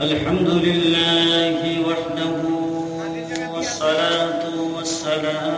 الحمد لله وحده والصلاة والسلام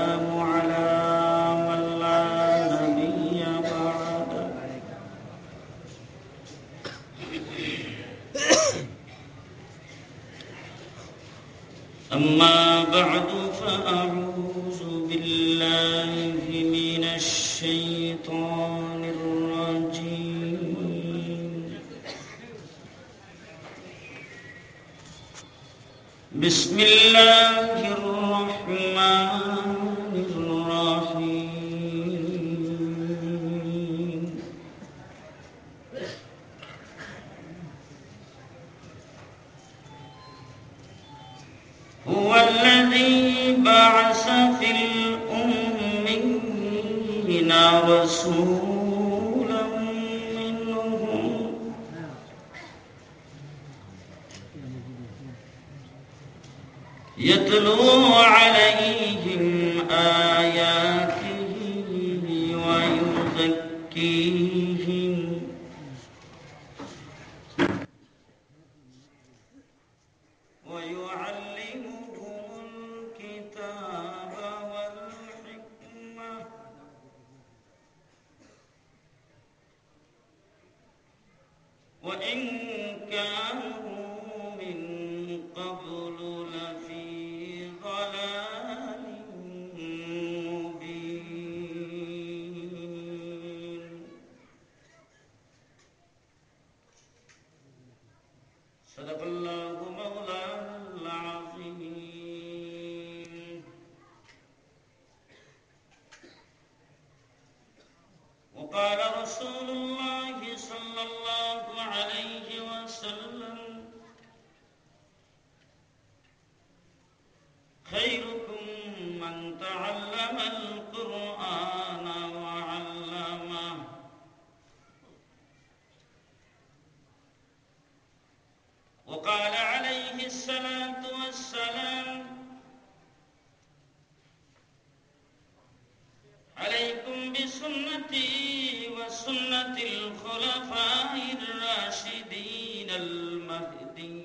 الخلفاء الراشدين المهديين.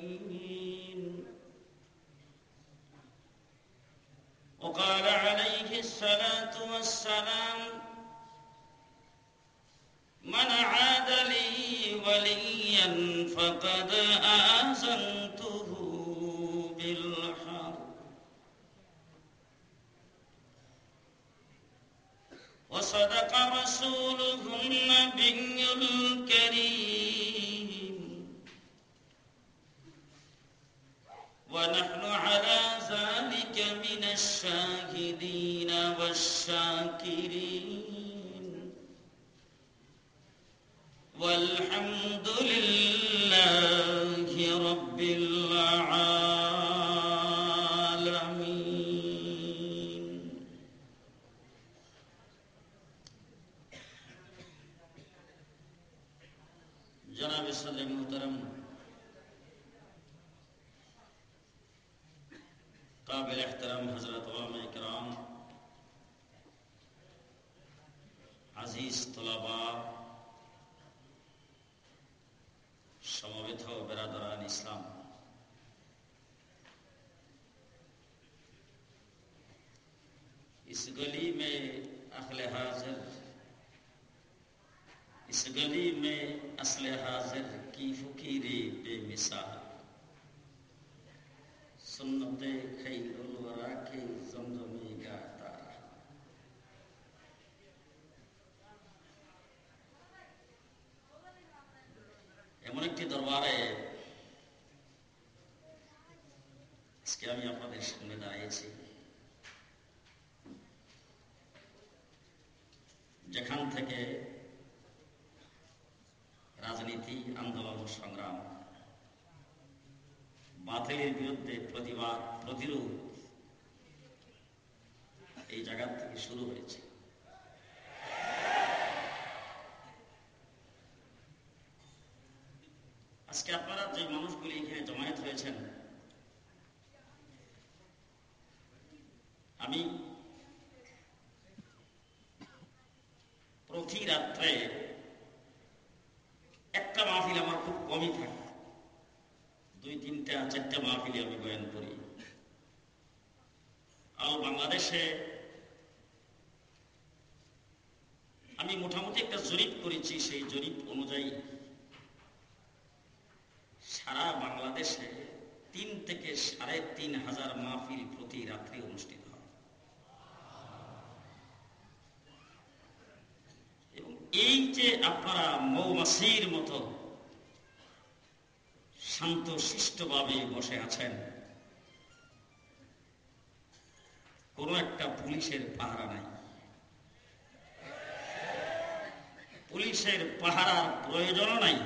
وقال عليه الصلاة والسلام من عاد لي وليا فقد آذنته وصدق رسوله النبي الكريم. ونحن على ذلك من الشاهدين والشاكرين. والحمد لله رب العالمين. قابل احترام حضرت عوام کرام، عزیز طلباء سموت ہو برادران اسلام، اس گلی میں اخل حاضر، اس گلی میں اصل حاضر کی فکیری بے مثال সুন্নতে খৈরুল ওয়ারা খেই জমজমি গা এমন একটি দরবারে আজকে আমি আপনাদের সামনে দাঁড়িয়েছি। যেখান থেকে রাজনীতি, আন্দোলন, সংগ্রাম বাতিলের বিরুদ্ধে প্রতিবাদ, প্রতিরোধ এই জায়গা থেকে শুরু হয়েছে। আজকে আপনারা যে মানুষগুলি এখানে জমায়েত হয়েছেন, আমি প্রতি রাত্রে একটা মাহফিল আমার খুব কমই থাকে। তিনটা চারটা মাহফিলে আমি বয়ান করি। আর বাংলাদেশে আমি মোটামুটি একটা জরিপ করেছি, সেই জরিপ অনুযায়ী সারা বাংলাদেশে তিন থেকে সাড়ে তিন হাজার মাহফিল প্রতি রাত্রি অনুষ্ঠিত হয়। এবং এই যে আপনারা মৌমাসির মতো শান্ত শিষ্টভাবে বসে আছেন। কোন একটা পুলিশের পাহারা নাই। পুলিশের পাহারার প্রয়োজনও নাই।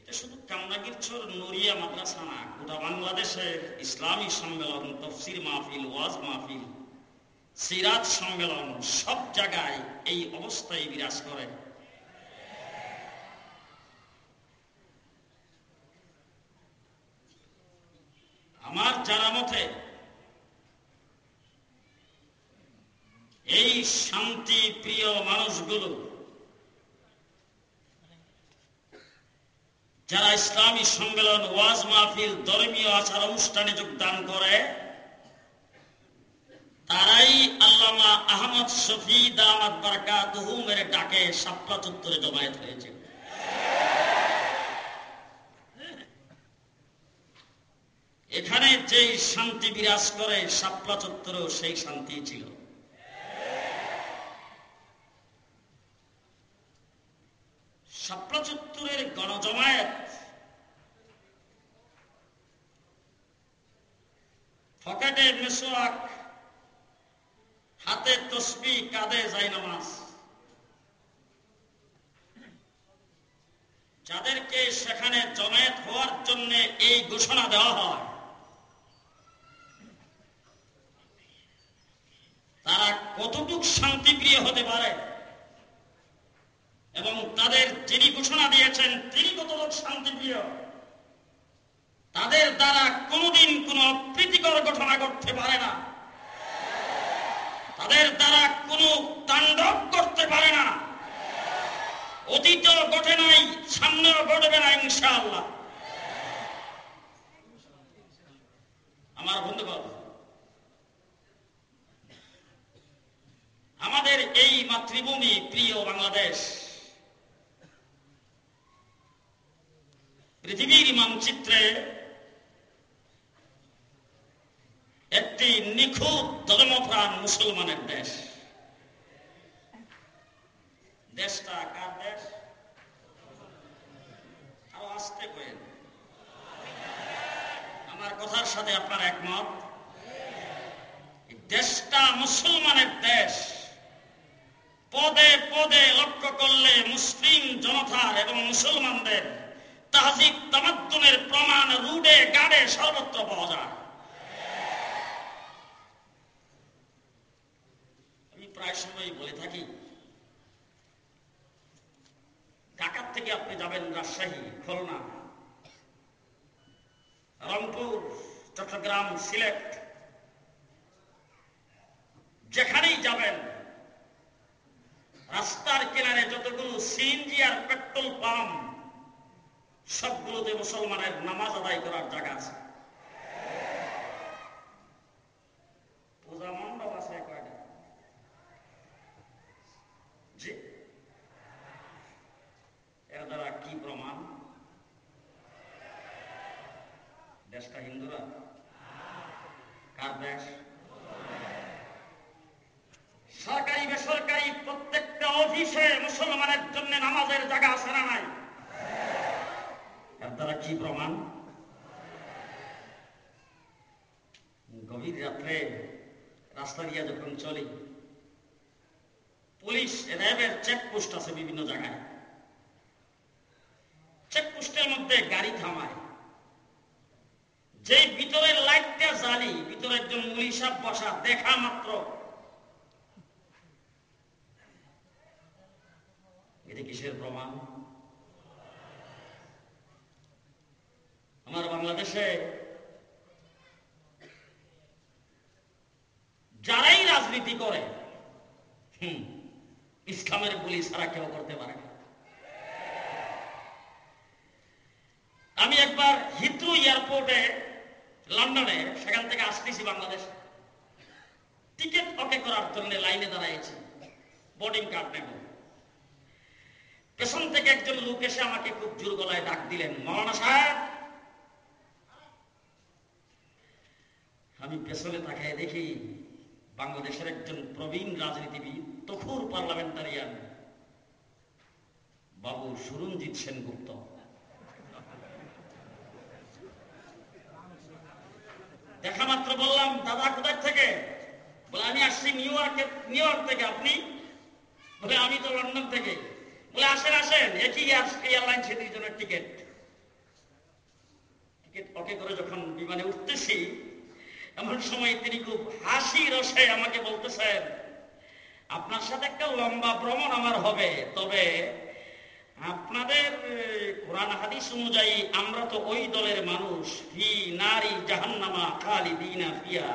এটা শুধু কামনাগিরছর নরিয়া মাদ্রাসা না, গোটা বাংলাদেশের ইসলামী সম্মেলন, তফসির মাহফিল, ওয়াজ মাহফিল সিরাজ সম্মেলন, সব জায়গায় এই অবস্থায় বিরাজ করে। আমার জানা মতে এই শান্তি প্রিয় মানুষগুলো, যারা ইসলামী সম্মেলন, ওয়াজ মাহফিল, ধর্মীয় আচার অনুষ্ঠানে যোগদান করে, তারাই আল্লামা আহমদ শফি দামাত বারকা দুহুমের ডাকে সাপলা চত্বরে জমায়েত হয়েছে। এখানে যেই শান্তি বিরাজ করে সাপলা চত্বরেও সেই শান্তি ছিল। চত্বরের গণজমায়েত ফকেটে মেসোয়াক, হাতে তসবি, কাঁধে নামাজ। যাদেরকে সেখানে জমায়েত হওয়ার জন্য এই ঘোষণা দেওয়া হয় তারা কতটুক শান্তিপ্রিয় হতে পারে? এবং তাদের যিনি ঘোষণা দিয়েছেন, তিনি কতটুক শান্তিপ্রিয়? তাদের দ্বারা কোনোদিন কোন প্রীতিকর ঘটনা ঘটতে পারে না। তাদের দ্বারা কোনো তাণ্ডব করতে পারে না। অতীত ঘটে নাই, সামনেও ঘটবে না, ইনশাআল্লাহ। আমার বন্ধু বন্ধুগণ আমাদের এই মাতৃভূমি প্রিয় বাংলাদেশ। পৃথিবীর মানচিত্রে একটি নিখুঁত ধর্মপ্রাণ মুসলমানের দেশ। দেশটা কার দেশ? আরও আসতে করেন। আমার কথার সাথে আপনার একমত? দেশটা মুসলমানের দেশ। পদে পদে লক্ষ্য করলে মুসলিম জনতার এবং মুসলমানদের তাহজিব তামাদ্দুনের প্রমাণ রুডে গাড়ে সর্বত্র পাওয়া যায়। আমি প্রায় সময় বলে থাকি, ঢাকার থেকে আপনি যাবেন রাজশাহী, খুলনা, রংপুর, চট্টগ্রাম, সিলেট, যেখানেই যাবেন রাস্তার কিনারে যতগুলো সিএনজি আর পেট্রোল পাম্প, সবগুলোতে মুসলমানের নামাজ আদায় করার জায়গা আছে। পূজা মণ্ডপ আছে কয়টা? জি। এর দ্বারা কি প্রমাণ? দেশটা হিন্দুরা? কার দেশ? সরকারি, বেসরকারি প্রত্যেকটা অফিসে মুসলমানের জন্য নামাজের জায়গা আছে না নাই? এর দ্বারা কি প্রমাণ? গভীর রাত্রে রাস্তা দিয়ে যখন চলি, পুলিশ, র্যাবের চেকপোস্ট আছে বিভিন্ন জায়গায়। চেকপোস্টের মধ্যে গাড়ি থামায়। যে ভিতরের লাইটটা জ্বালি ভিতরে একজন মহিষাব বসা, দেখা মাত্র এটা কিসের প্রমাণ? আমার বাংলাদেশে যারাই রাজনীতি করে, হুম, ইসলামের গুলি ছাড়া কেউ করতে পারে আমি একবার হিথ্রু এয়ারপোর্টে, লন্ডনে, সেখান থেকে আসতেছি বাংলাদেশ। টিকিট ওকে করার জন্য লাইনে দাঁড়াইছি বোর্ডিং কার্ড নেব। পেছন থেকে একজন লোক এসে আমাকে খুব জোর গলায় ডাক দিলেন, মৌলানা সাহেব। আমি পেছনে তাকায় দেখি বাংলাদেশের একজন প্রবীণ রাজনীতিবিদ, তখুর পার্লামেন্টারিয়ান, বাবু সুরঞ্জিত সেনগুপ্ত। দেখা মাত্র বললাম, দাদা, কোথায় থেকে? বলে, আমি আসছি নিউ ইয়র্কে, নিউ ইয়র্ক থেকে আপনি? বলে, আমি তো লন্ডন থেকে। বলে আসেন আসেন। একই এয়ারলাইন সেটির জন্য টিকিট টিকিট ওকে করে যখন বিমানে উঠতেছি, এমন সময় তিনি খুব হাসি রসে আমাকে বলতেছেন, আপনার সাথে একটা লম্বা ভ্রমণ আমার হবে, তবে আপনাদের কোরআন হাদিস অনুযায়ী আমরা তো ওই দলের মানুষ, ফি নারী জাহান্নামা খালি দিনা ফিয়া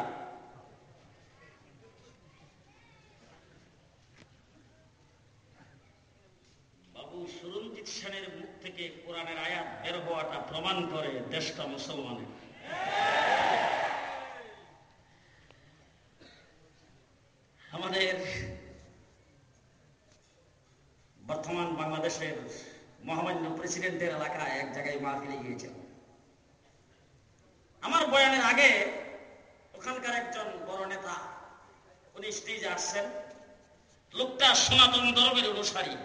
থেকে কোরআনের আয়াত বের হওয়াটা প্রমাণ করে দেশটা মুসলমানের। আমাদের বর্তমান বাংলাদেশের মহামান্য প্রেসিডেন্টের এলাকায় এক জায়গায় মাহফিলে গিয়েছিল। আমার বয়ানের আগে ওখানকার একজন বড় নেতা, উনি স্টেজে আসছেন। লোকটা সনাতন ধর্মের অনুসারী।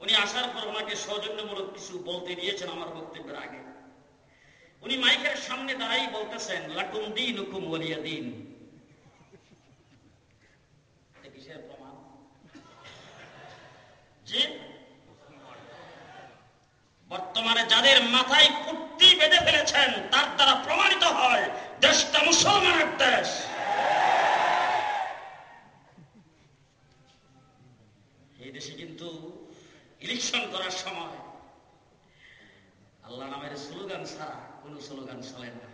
উনি আসার পর ওনাকে সৌজন্যমূলক কিছু বলতে দিয়েছেন আমার বক্তব্যের আগে। উনি মাইকের সামনে দাঁড়াই বলতেছেন, লাকুম দিন। হুকুম বলিয়া দিন যে বর্তমানে যাদের মাথায় কুর্তি বেঁধে ফেলেছেন, তার দ্বারা প্রমাণিত হয় দেশটা মুসলমানের দেশ এই দেশে কিন্তু ইলেকশন করার সময় আল্লাহ নামের স্লোগান ছাড়া কোন স্লোগান চলে না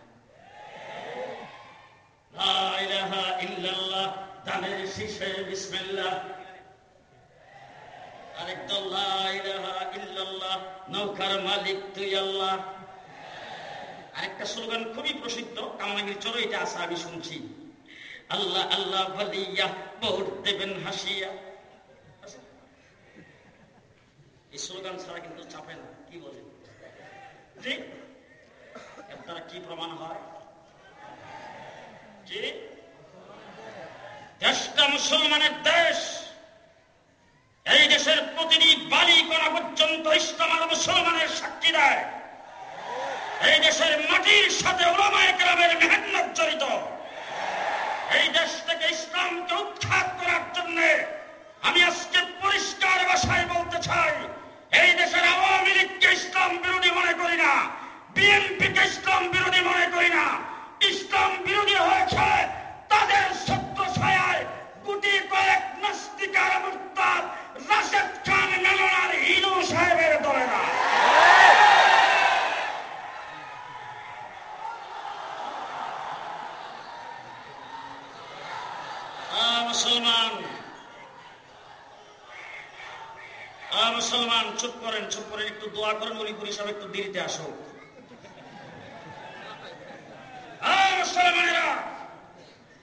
লা ইলাহা ইল্লাল্লাহ দানের শীষে বিসমিল্লাহ আরেকদল লা ইলাহা ইল্লাল্লাহ নৌকার মালিক আল্লাহ আরেকটা স্লোগান খুবই প্রসিদ্ধ কামনাগির চলো, এটা আছে, আমি শুনছি। আল্লাহ আল্লাহ ভোট দেবেন হাসিয়া। এই স্লোগান ছাড়া কিন্তু চাপে না, কি বলে জি কি প্রমাণ হয়? যে, দেশটা মুসলমানের দেশ, এই দেশের প্রতিটি বালি করা পর্যন্ত ইসলাম মুসলমানের সাক্ষী দেয়। এই দেশের মাটির সাথে ওলামায় গ্রামের মেহনত জড়িত। এই দেশ থেকে ইসলামকে উৎখাত করার জন্য আমি আজকে পরিষ্কার ভাষায় বলতে চাই, এই দেশের আওয়ামী লীগকে ইসলাম বিরোধী মনে করি না, বিএনপিকে ইসলাম বিরোধী মনে করি না। ইসলাম বিরোধী হয়েছে তাদের সত্য ছায়ায় গুটি কয়েক নাস্তিকার মুরতাদ রাশেদ খান, মেলনার হিন্দু সাহেবের দলেরা। মুসলমান। মুসলমান, চুপ করেন চুপ করেন, একটু দোয়া করেন, মণিপুর হিসাবে একটু দেরিতে আসো। মুসলমানেরা,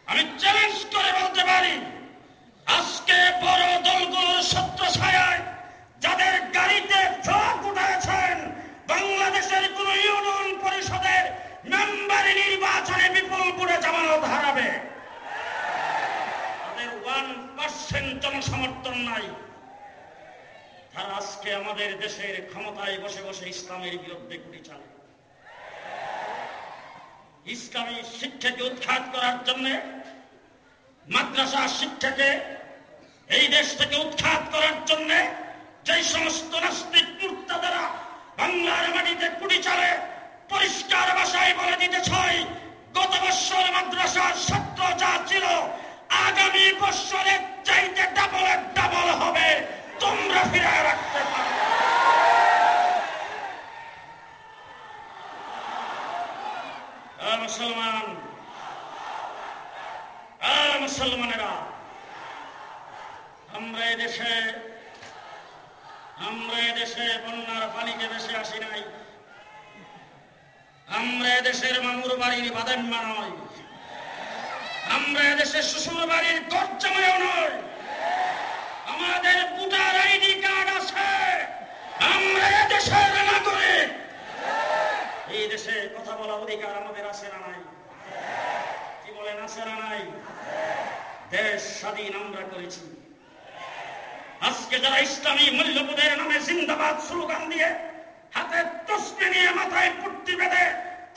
আমি চ্যালেঞ্জ করে বলতে পারি, আজকে বড় দলগুলোর সত্য ছায়ায় যাদের গাড়িতে ফ্লগ উঠেছেন বাংলাদেশের কোন ইউনিয়ন পরিষদের মেম্বার নির্বাচনে বিপুল করে জামানত হারাবে। জনসমর্থন নাই। তারা আজকে আমাদের দেশের ক্ষমতায় বসে বসে ইসলামের বিরুদ্ধে গুলি চালে ইসলামী শিক্ষাকে উৎখাত করার জন্য মাদ্রাসা শিক্ষাকে এই দেশ থেকে উৎখাত করার জন্য যে সমস্ত নাস্তিক দ্বারা বাংলার মাটিতে কুটি চালে, পরিষ্কার ভাষায় বলে দিতে চাই, গত বছর মাদ্রাসার ছাত্র যা ছিল আগামী বছরের চাইতে ডাবলের ডাবল হবে। তোমরা ফিরে রাখতে পারো। মুসলমান। মুসলমানেরা, আমরা দেশে আমরা দেশে বন্যার পানিকে বেশি আসি নাই। আমরা এদেশের মামুর বাড়ির বাদাম্মা নয়। আমরা এদেশের শ্বশুর বাড়ির গজ্জামায়ও নয় আমাদের বুটার আইডি কার্ড আছে। আমরা এদেশের নাগরিক এই দেশে কথা বলার অধিকার আমাদের আছে না নাই? কি বলেন, আছে না নাই? দেশ স্বাধীন আমরা করেছি। আজকে যারা ইসলামী মূল্যবোধের নামে জিন্দাবাদ স্লোগান দিয়ে হাতে তসবি নিয়ে মাথায় পুট্টি বেঁধে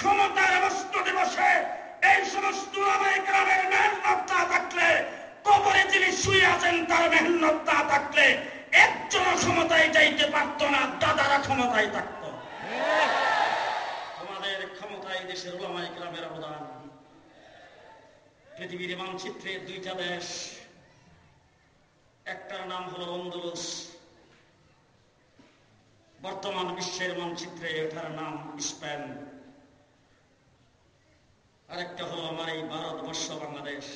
ক্ষমতার বস্তু দিবসে এই সমস্ত গ্রামের মেহনত না থাকলে, কবরে যিনি শুয়ে আছেন, তার মেহনত থাকলে একজন ক্ষমতায় যাইতে পারত না, দাদারা ক্ষমতায় থাকত। তোমাদের ক্ষমতায় দেশের ওলামাই গ্রামের অবদান। পৃথিবীর মানচিত্রে দুইটা দেশ, একটার নাম হলো অন্দুলুস। বর্তমান বিশ্বের মানচিত্রে এটার নাম স্পেন। আরেকটা হলো আমার এই ভারতবর্ষ বাংলাদেশ।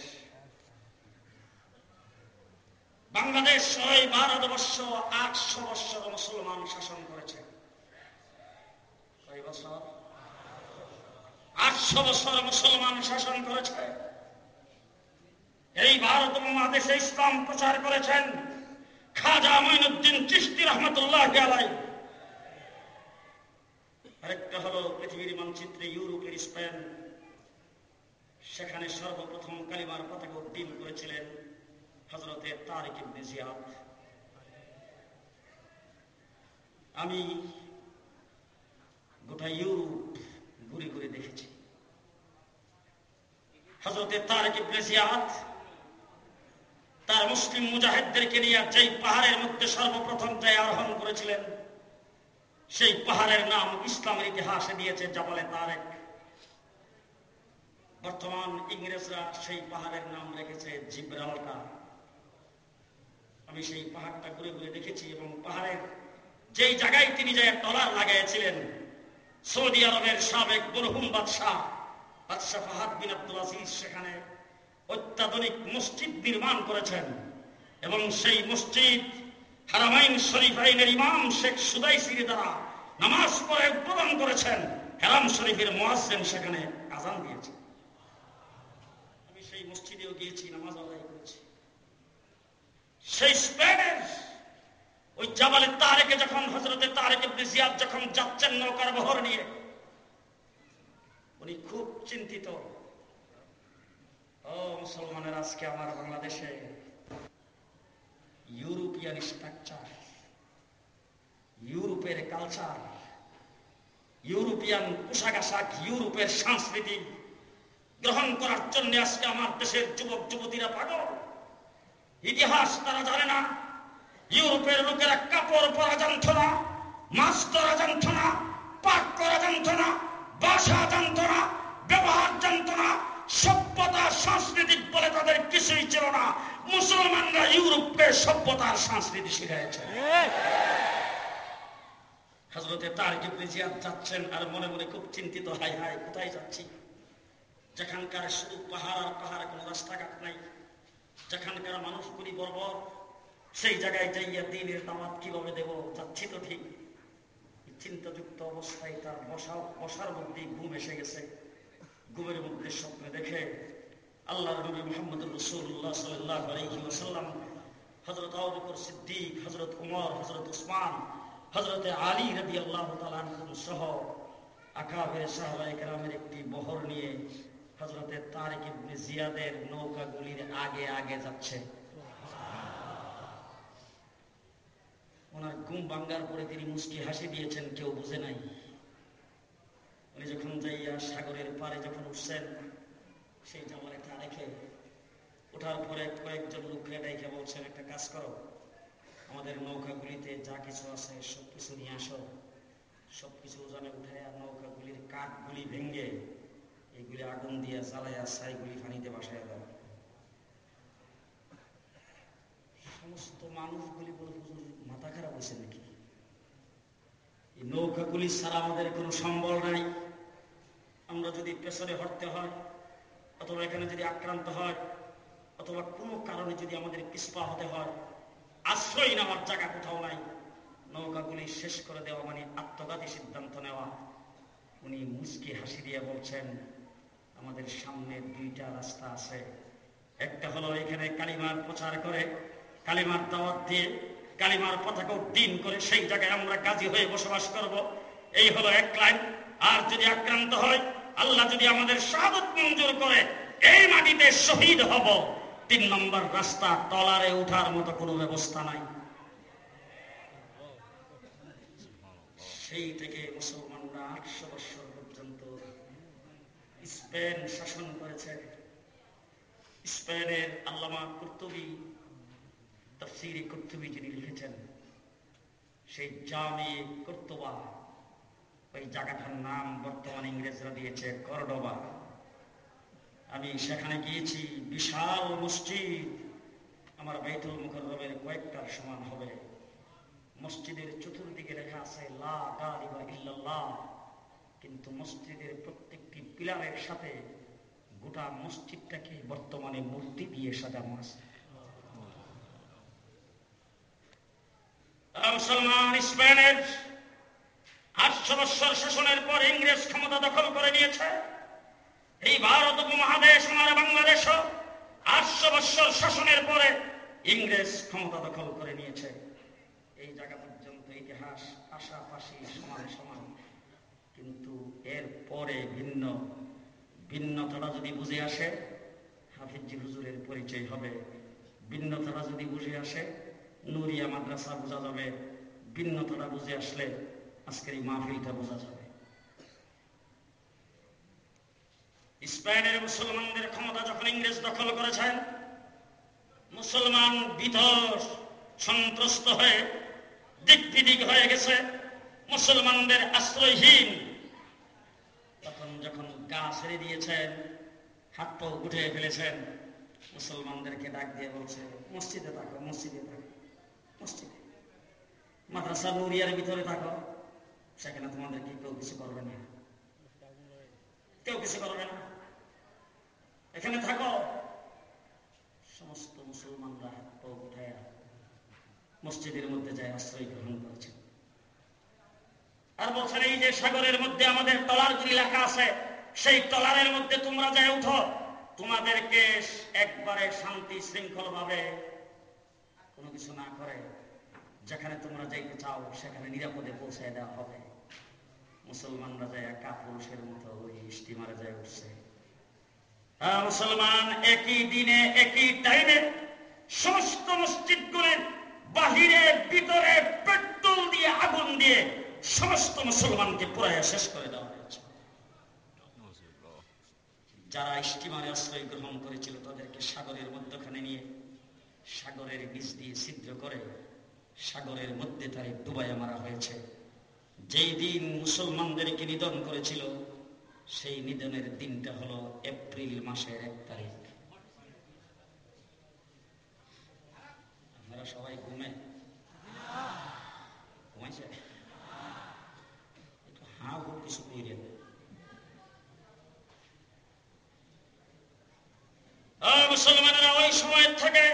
বাংলাদেশ ওই ভারতবর্ষ আটশো বৎসর মুসলমান শাসন করেছে। আটশো বছর মুসলমান শাসন করেছে। এই ভারত মহাদেশে ইসলাম প্রচার করেছেন খাজা মঈনুদ্দিন চিস্তি রহমতুল্লাহ আলাই আরেকটা হলো পৃথিবীর মানচিত্রে ইউরোপের স্পেন। সেখানে সর্বপ্রথম কালিমার পতাকা উদ্দিন করেছিলেন হজরতে তারিক ইবনে জিয়াদ। আমি গোটা ইউরোপ ঘুরে ঘুরে দেখেছি। হজরতে তারিক ইবনে জিয়াদ তার মুসলিম মুজাহিদদেরকে নিয়ে যেই পাহাড়ের মধ্যে সর্বপ্রথম জয় আরোহণ করেছিলেন, সেই পাহাড়ের নাম ইসলামের ইতিহাসে দিয়েছে জাবালে তারেক। বর্তমান ইংরেজরা সেই পাহাড়ের নাম রেখেছে জিব্রাল্টার আমি সেই পাহাড়টা ঘুরে ঘুরে দেখেছি এবং পাহাড়ের যেই জায়গায় তিনি যে টলার লাগাইছিলেন সৌদি আরবের সাবেক বরহুম বাদশাহ বাদশাহ ফাহাদ বিন আব্দুল আজিজ, সেখানে অত্যাধুনিক মসজিদ নির্মাণ করেছেন এবং সেই মসজিদ হারামাইন শরীফ শরীফাইনের ইমাম শেখ সুদাইসির দ্বারা নামাজ পড়ে উদ্বোধন করেছেন। হেরাম শরীফের মোয়াজ্জেন সেখানে আজান দিয়েছে আমি সেই মসজিদেও গিয়েছি, নামাজ আদায় করেছি। সেই স্পেনের ওই জাবালে তারেকে যখন হজরতে তারেক ইবনে যখন যাচ্ছেন নৌকার বহর নিয়ে, উনি খুব চিন্তিত। ও মুসলমানের আজকে আমার বাংলাদেশে ইউরোপিয়ান স্ট্রাকচার ইউরোপের কালচার ইউরোপিয়ান পোশাক আশাক, ইউরোপের সংস্কৃতি গ্রহণ করার জন্য আজকে আমার দেশের যুবক, যুবতীরা পাগল। ইতিহাস তারা জানে না। ইউরোপের লোকেরা কাপড় পরা জানত না মাছ ধরা জানত না পাক করা জানত না, বাসা জানত না, ব্যবহার জানত না, সভ্যতা, সাংস্কৃতিক বলে তাদের কিছুই ছিল না। মুসলমানরা ইউরোপকে সভ্যতার সংস্কৃতি শিখাইছে। হজরতে তার যাচ্ছেন আর মনে মনে খুব চিন্তিত, হাই হাই, কোথায় যাচ্ছি? যেখানকার শুধু পাহাড় আর পাহাড় কোনো রাস্তাঘাট নাই, যেখানকার মানুষগুলি বর্বর, সেই জায়গায় যাইয়া দিনের দামাত কীভাবে দেব, যাচ্ছি তো ঠিক। চিন্তাযুক্ত অবস্থায় তার বসা বসার মধ্যে ঘুম এসে গেছে। ঘুমের মধ্যে স্বপ্নে দেখে আল্লাহ নবী মোহাম্মদ রসুল্লাহ সাল্লাহ আলহি হজরত আবকর সিদ্দিক হজরত উমর হজরত উসমান হজরতে আলী রবি আল্লাহ সহ আকাবের সাহবাই গ্রামের একটি বহর নিয়ে হজরতে তারিক ইবনে জিয়াদের নৌকাগুলির আগে আগে যাচ্ছে। ওনার ঘুম ভাঙ্গার পরে তিনি মুস্কি হাসি দিয়েছেন, কেউ বুঝে নাই। উনি যখন যাইয়া সাগরের পারে যখন উঠছেন, সেই জামালেটা রেখে ওঠার পরে কয়েকজন লোককে ডেকে বলছেন, একটা কাজ করো, আমাদের নৌকাগুলিতে যা কিছু আছে সবকিছু নিয়ে আসো। সবকিছু ওজনে উঠে আর নৌকাগুলির কাঠগুলি ভেঙ্গে এগুলি আগুন দিয়ে জ্বালাইয়া ছাইগুলি পানিতে বাসায় দাও। সমস্ত মানুষগুলি বলে মাথা খারাপ হয়েছে নাকি? এই নৌকাগুলি ছাড়া আমাদের কোনো সম্বল নাই। আমরা যদি পেছনে হটতে হয়, অথবা এখানে যদি আক্রান্ত হয়, অথবা কোনো কারণে যদি আমাদের পিসপা হতে হয়, আশ্রয় নেওয়ার জায়গা কোথাও নাই, নৌকাগুলি শেষ করে দেওয়া মানে আত্মঘাতী সিদ্ধান্ত নেওয়া। উনি মুসকি হাসি দিয়ে বলছেন আমাদের সামনে দুইটা রাস্তা আছে। একটা হলো এখানে কালিমার প্রচার করে, কালিমার দাওয়াত দিয়ে, কালিমার পতাকা উদ্দিন করে সেই জায়গায় আমরা গাজী হয়ে বসবাস করব। এই হলো এক লাইন। আর যদি আক্রান্ত হয়, আল্লাহ যদি আমাদের শাহাদত মঞ্জুর করে, এই মাটিতে শহীদ হব। তিন নম্বর রাস্তা টলারে উঠার মতো কোনো ব্যবস্থা নাই। সেই থেকে মুসলমানরা আটশো স্পেন শাসন করেছে স্পেনের আল্লামা কর্তুবি, তফসিরি কর্তুবি যিনি লিখেছেন, সেই জামি কর্তবা, ওই জায়গাটার নাম বর্তমান ইংরেজরা দিয়েছে করডোবা। আমি সেখানে গিয়েছি, বিশাল মসজিদ, আমার বাইতুল মুখরমের কয়েকটার সমান হবে। মসজিদের চতুর্দিকে লেখা আছে, লা কিন্তু মসজিদের প্রত্যেকটি পিলারের সাথে গোটা মসজিদটাকে বর্তমানে মূর্তি দিয়ে সাজানো আছে। ইংরেজ ক্ষমতা দখল করে নিয়েছে। এই ভারত উপমহাদেশ আটশো বৎসর শাসনের পরে ইংরেজ ক্ষমতা দখল করে নিয়েছে। এই ইতিহাস, পাশাপাশি কিন্তু এর পরে ভিন্ন, ভিন্নতাটা যদি বুঝে আসে, হাফিজি হুজুরের পরিচয় হবে। ভিন্নতাটা যদি বুঝে আসে, নুরিয়া মাদ্রাসা বোঝা যাবে। ভিন্নতাটা বুঝে আসলে আজকের এই মাহফিলটা বোঝা যাবে। স্পেনের মুসলমানদের ক্ষমতা যখন ইংরেজ দখল করেছেন, মুসলমান সন্ত্রস্ত হয়ে দিক বিদিক হয়ে গেছে। মুসলমানদের আশ্রয়হীন যখন গা ছেড়ে দিয়েছেন, হাত পা উঠে ফেলেছেন, মুসলমানদেরকে ডাক দিয়ে বলছে, মসজিদে থাকো মসজিদে থাকো, মসজিদে। মাদ্রাসা নুরিয়ার ভিতরে থাকো, সেখানে তোমাদেরকে কেউ কিছু করবে না। কেউ কিছু করবে না। এখানে থাকো। সমস্ত মুসলমানরা হাত পা উঠে মসজিদের মধ্যে যায় আশ্রয় গ্রহণ করেছে আর বলছেন এই যে সাগরের মধ্যে আমাদের টলারগুলি লেখা আছে, সেই টলারের মধ্যে তোমরা যায় উঠো, তোমাদেরকে একবারে শান্তি শৃঙ্খল ভাবে কোনো কিছু না করে, যেখানে তোমরা যাইতে চাও, সেখানে নিরাপদে পৌঁছায় দেওয়া হবে। মুসলমানরা যায় একা পুরুষের মতো ওই স্টিমারে যায় উঠছে। মুসলমান, একই দিনে, একই টাইমে সমস্ত মসজিদ মসজিদগুলির বাহিরে, ভিতরে পেট্রোল দিয়ে, আগুন দিয়ে সমস্ত মুসলমানকে পুরাইয়া শেষ করে দেওয়া হয়েছে। যারা স্টিমারে আশ্রয় গ্রহণ করেছিল, তাদেরকে সাগরের মধ্যখানে নিয়ে, সাগরের বীজ দিয়ে ছিদ্র করে, সাগরের মধ্যে তারে ডুবাইয়া মারা হয়েছে। যেই দিন মুসলমানদেরকে নিধন করেছিল, সেই নিধনের দিনটা হলো এপ্রিল মাসের এক তারিখ। আপনারা সবাই ঘুমে? ঘুমাইছে হা হু কিছু কইলেন মুসলমানেরা ওই সময় থেকে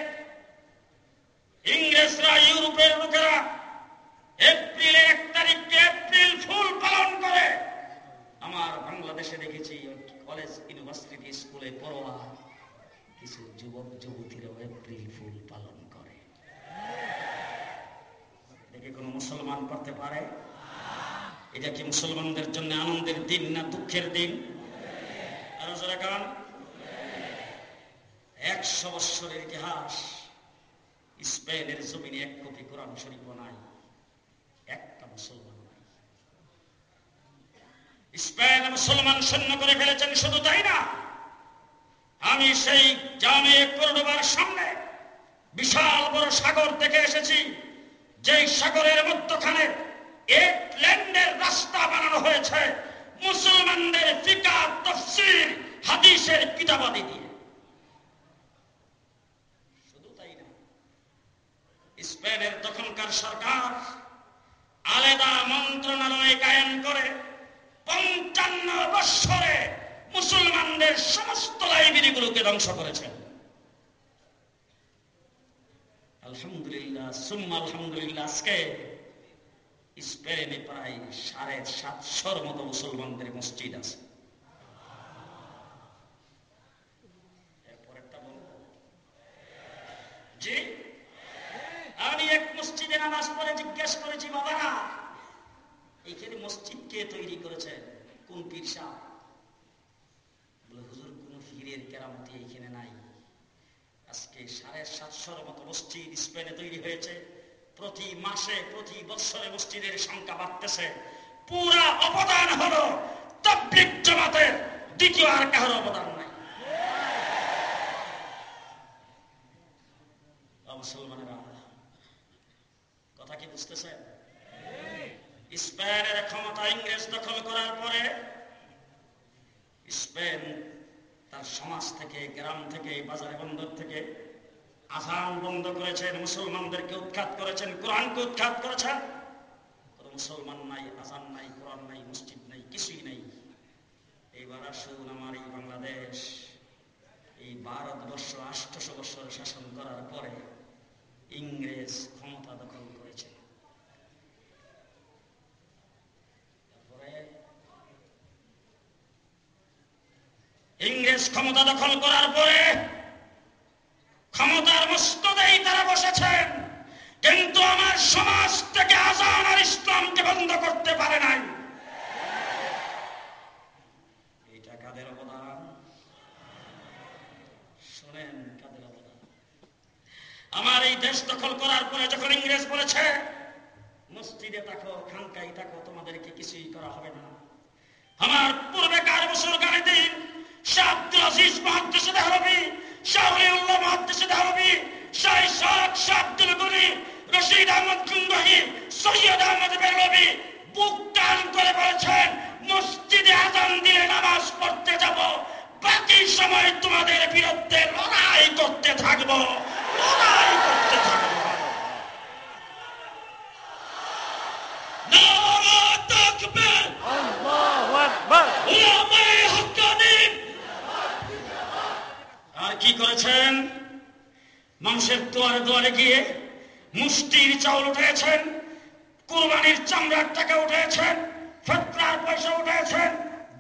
ইংরেজরা, ইউরোপের লোকেরা এপ্রিলের এক তারিখকে এপ্রিল ফুল পালন করে। আমার বাংলাদেশে দেখেছি কলেজ, ইউনিভার্সিটি স্কুলে পড়োয়া কিছু যুবক, যুবতীরাও এপ্রিল ফুল পালন করে। দেখে কোন মুসলমান করতে পারে? এটা কি মুসলমানদের জন্য আনন্দের দিন না দুঃখের দিন? আরও যারা কারণ একশো বৎসরের ইতিহাস, স্পেনের জমিনে এক কপি কোরআন শরীফ নাই, একটা মুসলমান স্পেন মুসলমান সৈন্য করে ফেলেছেন, শুধু তাই না, আমি সেই জামে করডোবার সামনে বিশাল বড় সাগর দেখে এসেছি যে সাগরের মধ্যখানে এক ল্যান্ডের রাস্তা বানানো হয়েছে মুসলমানদের ফিকা, তফসির, হাদিসের কিতাবাদি দিয়ে। শুধু তাই না, স্পেনের তখনকার সরকার আলাদা মন্ত্রণালয় কায়েম করে পঞ্চান্ন বৎসরে মুসলমানদের সমস্ত লাইব্রেরিগুলোকে ধ্বংস করেছেন আলহামদুলিল্লাহ, সুম্মা আলহামদুলিল্লাহ স্পেনে প্রায় সাড়ে সাতশোর মতো মুসলমানদের মসজিদ আছে। জি? আমি এক মসজিদে নামাজ পড়ে জিজ্ঞেস করেছি বাবারা এইখানে মসজিদ কে তৈরি করেছে? কোন পীর বলে, হুজুর, কোন ফিরের কেরামতি এইখানে নাই। আজকে সাড়ে সাতশোর মতো মসজিদ স্পেনে তৈরি হয়েছে। প্রতি মাসে, প্রতি বছরে মসজিদের সংখ্যা বাড়তেছে। পুরা অবদান হলো তবলিক জমাতের দ্বিতীয় আর কারও অবদান নাই। মুসলমানেরা, কথা কি বুঝতেছেন? স্পেনের ক্ষমতা ইংরেজ দখল করার পরে স্পেন তার সমাজ থেকে, গ্রাম থেকে, বাজারে, বন্দর থেকে আজান বন্ধ করেছেন, মুসলমানদেরকে উৎখাত করেছেন, কোরআনকে উৎখাত করেছেন। মুসলমান নাই, আজান নাই, কোরআন নাই, মসজিদ নাই, কিছুই নাই। এইবার আসুন আমার এই বাংলাদেশ। এই ভারতবর্ষ আষ্টশো বছর শাসন করার পরে ইংরেজ ক্ষমতা দখল করেছে। ইংরেজ ক্ষমতা দখল করার পরে ক্ষমতার মস্তদেই তারা বসেছেন। কিন্তু আমার সমাজ থেকে আজান আর ইসলামকে বন্ধ করতে পারে নাই। এটা কাদের অবদান শোনেন, কাদের অবদান আমার এই দেশ দখল করার পরে যখন ইংরেজ বলেছে, মসজিদে থাকো খানকাই থাকো, তোমাদেরকে কিছুই করা হবে না। আমার পূর্বেকার মুসলমানে দিন শাহ আব্দুল আজিজ মহাদ্দেশ দেহরবি শাহ উল্লাহ মহাদ্দেশ দেহরবি শাহ শাহ আব্দুল গনি রশিদ আহমদ গুঙ্গহি সৈয়দ আহমদ বেরলবি বুক টান করে বলেছেন মসজিদে আজান দিয়ে নামাজ পড়তে যাব। বাকি সময় তোমাদের বিরুদ্ধে লড়াই করতে থাকব। লড়াই করতে থাকব। নারা তাকবীর আল্লাহু আকবার। আর কি করেছেন? মানুষের দুয়ারে দুয়ারে গিয়ে মুষ্টির চাউল উঠেছেন, কুরবানির চামড়ার টাকা উঠেছেন ফেতরার পয়সা উঠেছেন,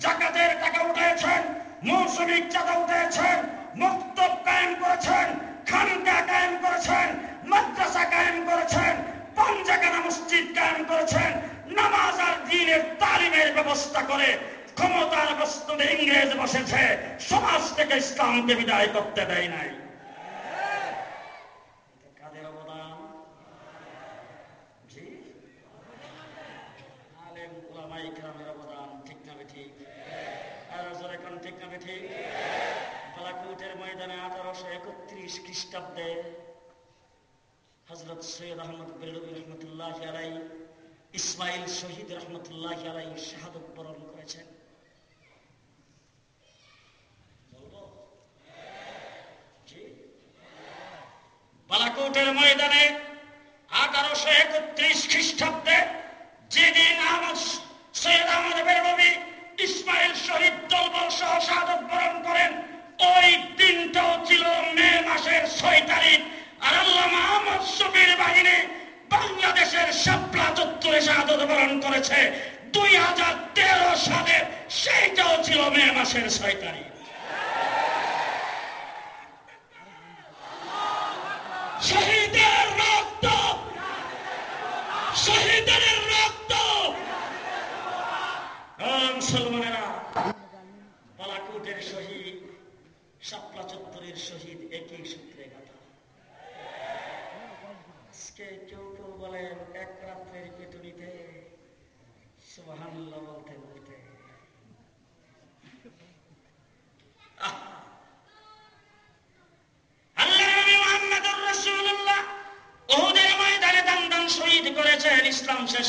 জাকাতের টাকা উঠেছেন, মৌসুমিক চাঁদা উঠেছেন, মক্তব কায়েম করেছেন, খানকা কায়েম করেছেন, মাদ্রাসা কায়েম করেছেন পঞ্জাকানা মসজিদ কায়েম করেছেন, নামাজ আর দিনের তালিমের ব্যবস্থা করে ক্ষমতার বস্তুতে ইংরেজ বসেছে। সমাজ থেকে ইসলামকে বিদায় করতে দেয় নাই। কাদের অবদান? ঠিক আর কোন, ঠিক ময়দানে আঠারোশো একত্রিশ হজরত সৈয়দ আহমদ ইসমাইল শহীদ রহমতুল্লাহ আলাই শাহাদত বরণ করেছেন বলব? জি। বালাকোটের ময়দানে আঠারোশো একত্রিশ খ্রিস্টাব্দে যেদিন আহমদ ইসমাইল শহীদ দলবল সহ শাহাদত বরণ করেন, ওই দিনটাও ছিল মে মাসের ছয় তারিখ। আর আল্লাহ মোহাম্মদ শফির বাহিনী বাংলাদেশের শাপলা চত্বরে শাহাদত বরণ করেছে। দুই হাজার তেরো সালে সেইটাও ছিল মে মাসের ছয় তারিখ। শহীদের রক্ত! শহীদের রক্ত! মুসলমানেরা বালাকুটের শহীদ, শাপলা চত্বরের শহীদ, একই সূত্রে গাথা। আজকে কেউ কেউ বলেন, এক রাত্রের পেটুনিতে, সুবহানাল্লাহ বলতে বলতে আহ! আল্লাহ নবী মুহাম্মদুর রাসূলুল্লাহ উহুদের ময়দানে দান দান শহীদ করেছেন ইসলাম শেষ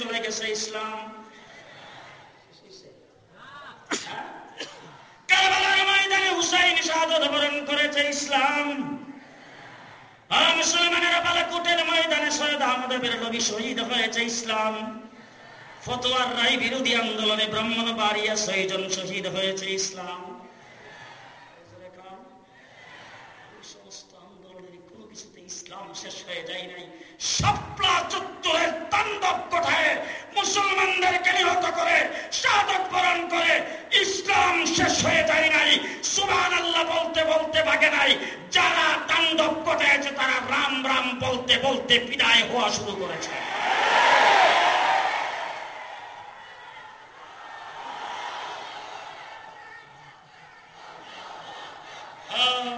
চলে গেছে ময়দানে হুসাইন শাহাদত বরণ করেছে ইসলাম। আর শহীদ হয়েছে ইসলাম। ফতোয়ার রায় বিরোধী আন্দোলনে ব্রাহ্মণ বাড়িয়া ছয়জন শহীদ হয়েছে ইসলাম এই সমস্ত আন্দোলনের কোনো কিছুতে ইসলাম শেষ হয়ে যায় নাই শাপলা চত্বরের তাণ্ডব কোঠায় মুসলমানদেরকে নিহত করে বরণ করে, ইসলাম শেষ হয়ে যায় নাই। সুবহান আল্লাহ বলতে বলতে ভাগে নাই। যারা তাণ্ডব তারা রাম রাম বলতে বলতে বিদায় হওয়া শুরু করেছে।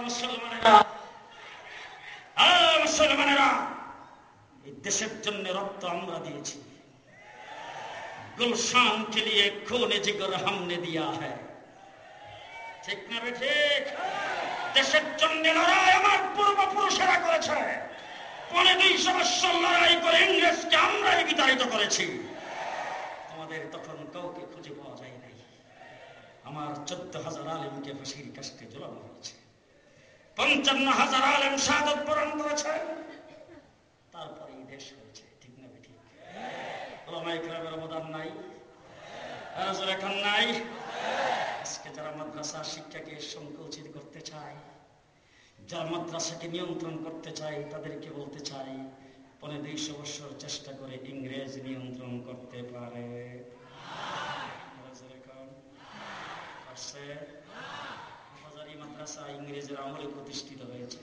মুসলমানেরা। মুসলমানেরা। এই দেশের জন্য রক্ত আমরা দিয়েছি। গুলশান के लिए खून जिगर हमने दिया है ঠিক না বে ঠিক দেশের জন্য লড়াই আমার পূর্বপুরুষেরা করেছে পনে দুইশো বৎসর লড়াই করে ইংরেজকে আমরাই বিতাড়িত করেছি আমাদের তখন কাউকে খুঁজে পাওয়া যায় নাই আমার চোদ্দ হাজার আলিমকে ফাঁসির কাছে ঝোলানো হয়েছে পঞ্চান্ন হাজার আলেম শাহাদত বরণ করেছে তারপরে এই দেশ হয়েছে ঠিক না ঠিক এখন নাই। আজকে যারা মাদ্রাসা শিক্ষাকে সংকুচিত করতে চায়, যারা মাদ্রাসাকে নিয়ন্ত্রণ করতে চায়, তাদেরকে বলতে চাই, পনে দুইশো বছর চেষ্টা করে ইংরেজ নিয়ন্ত্রণ করতে পারে। মাদ্রাসা ইংরেজের আমলে প্রতিষ্ঠিত হয়েছে।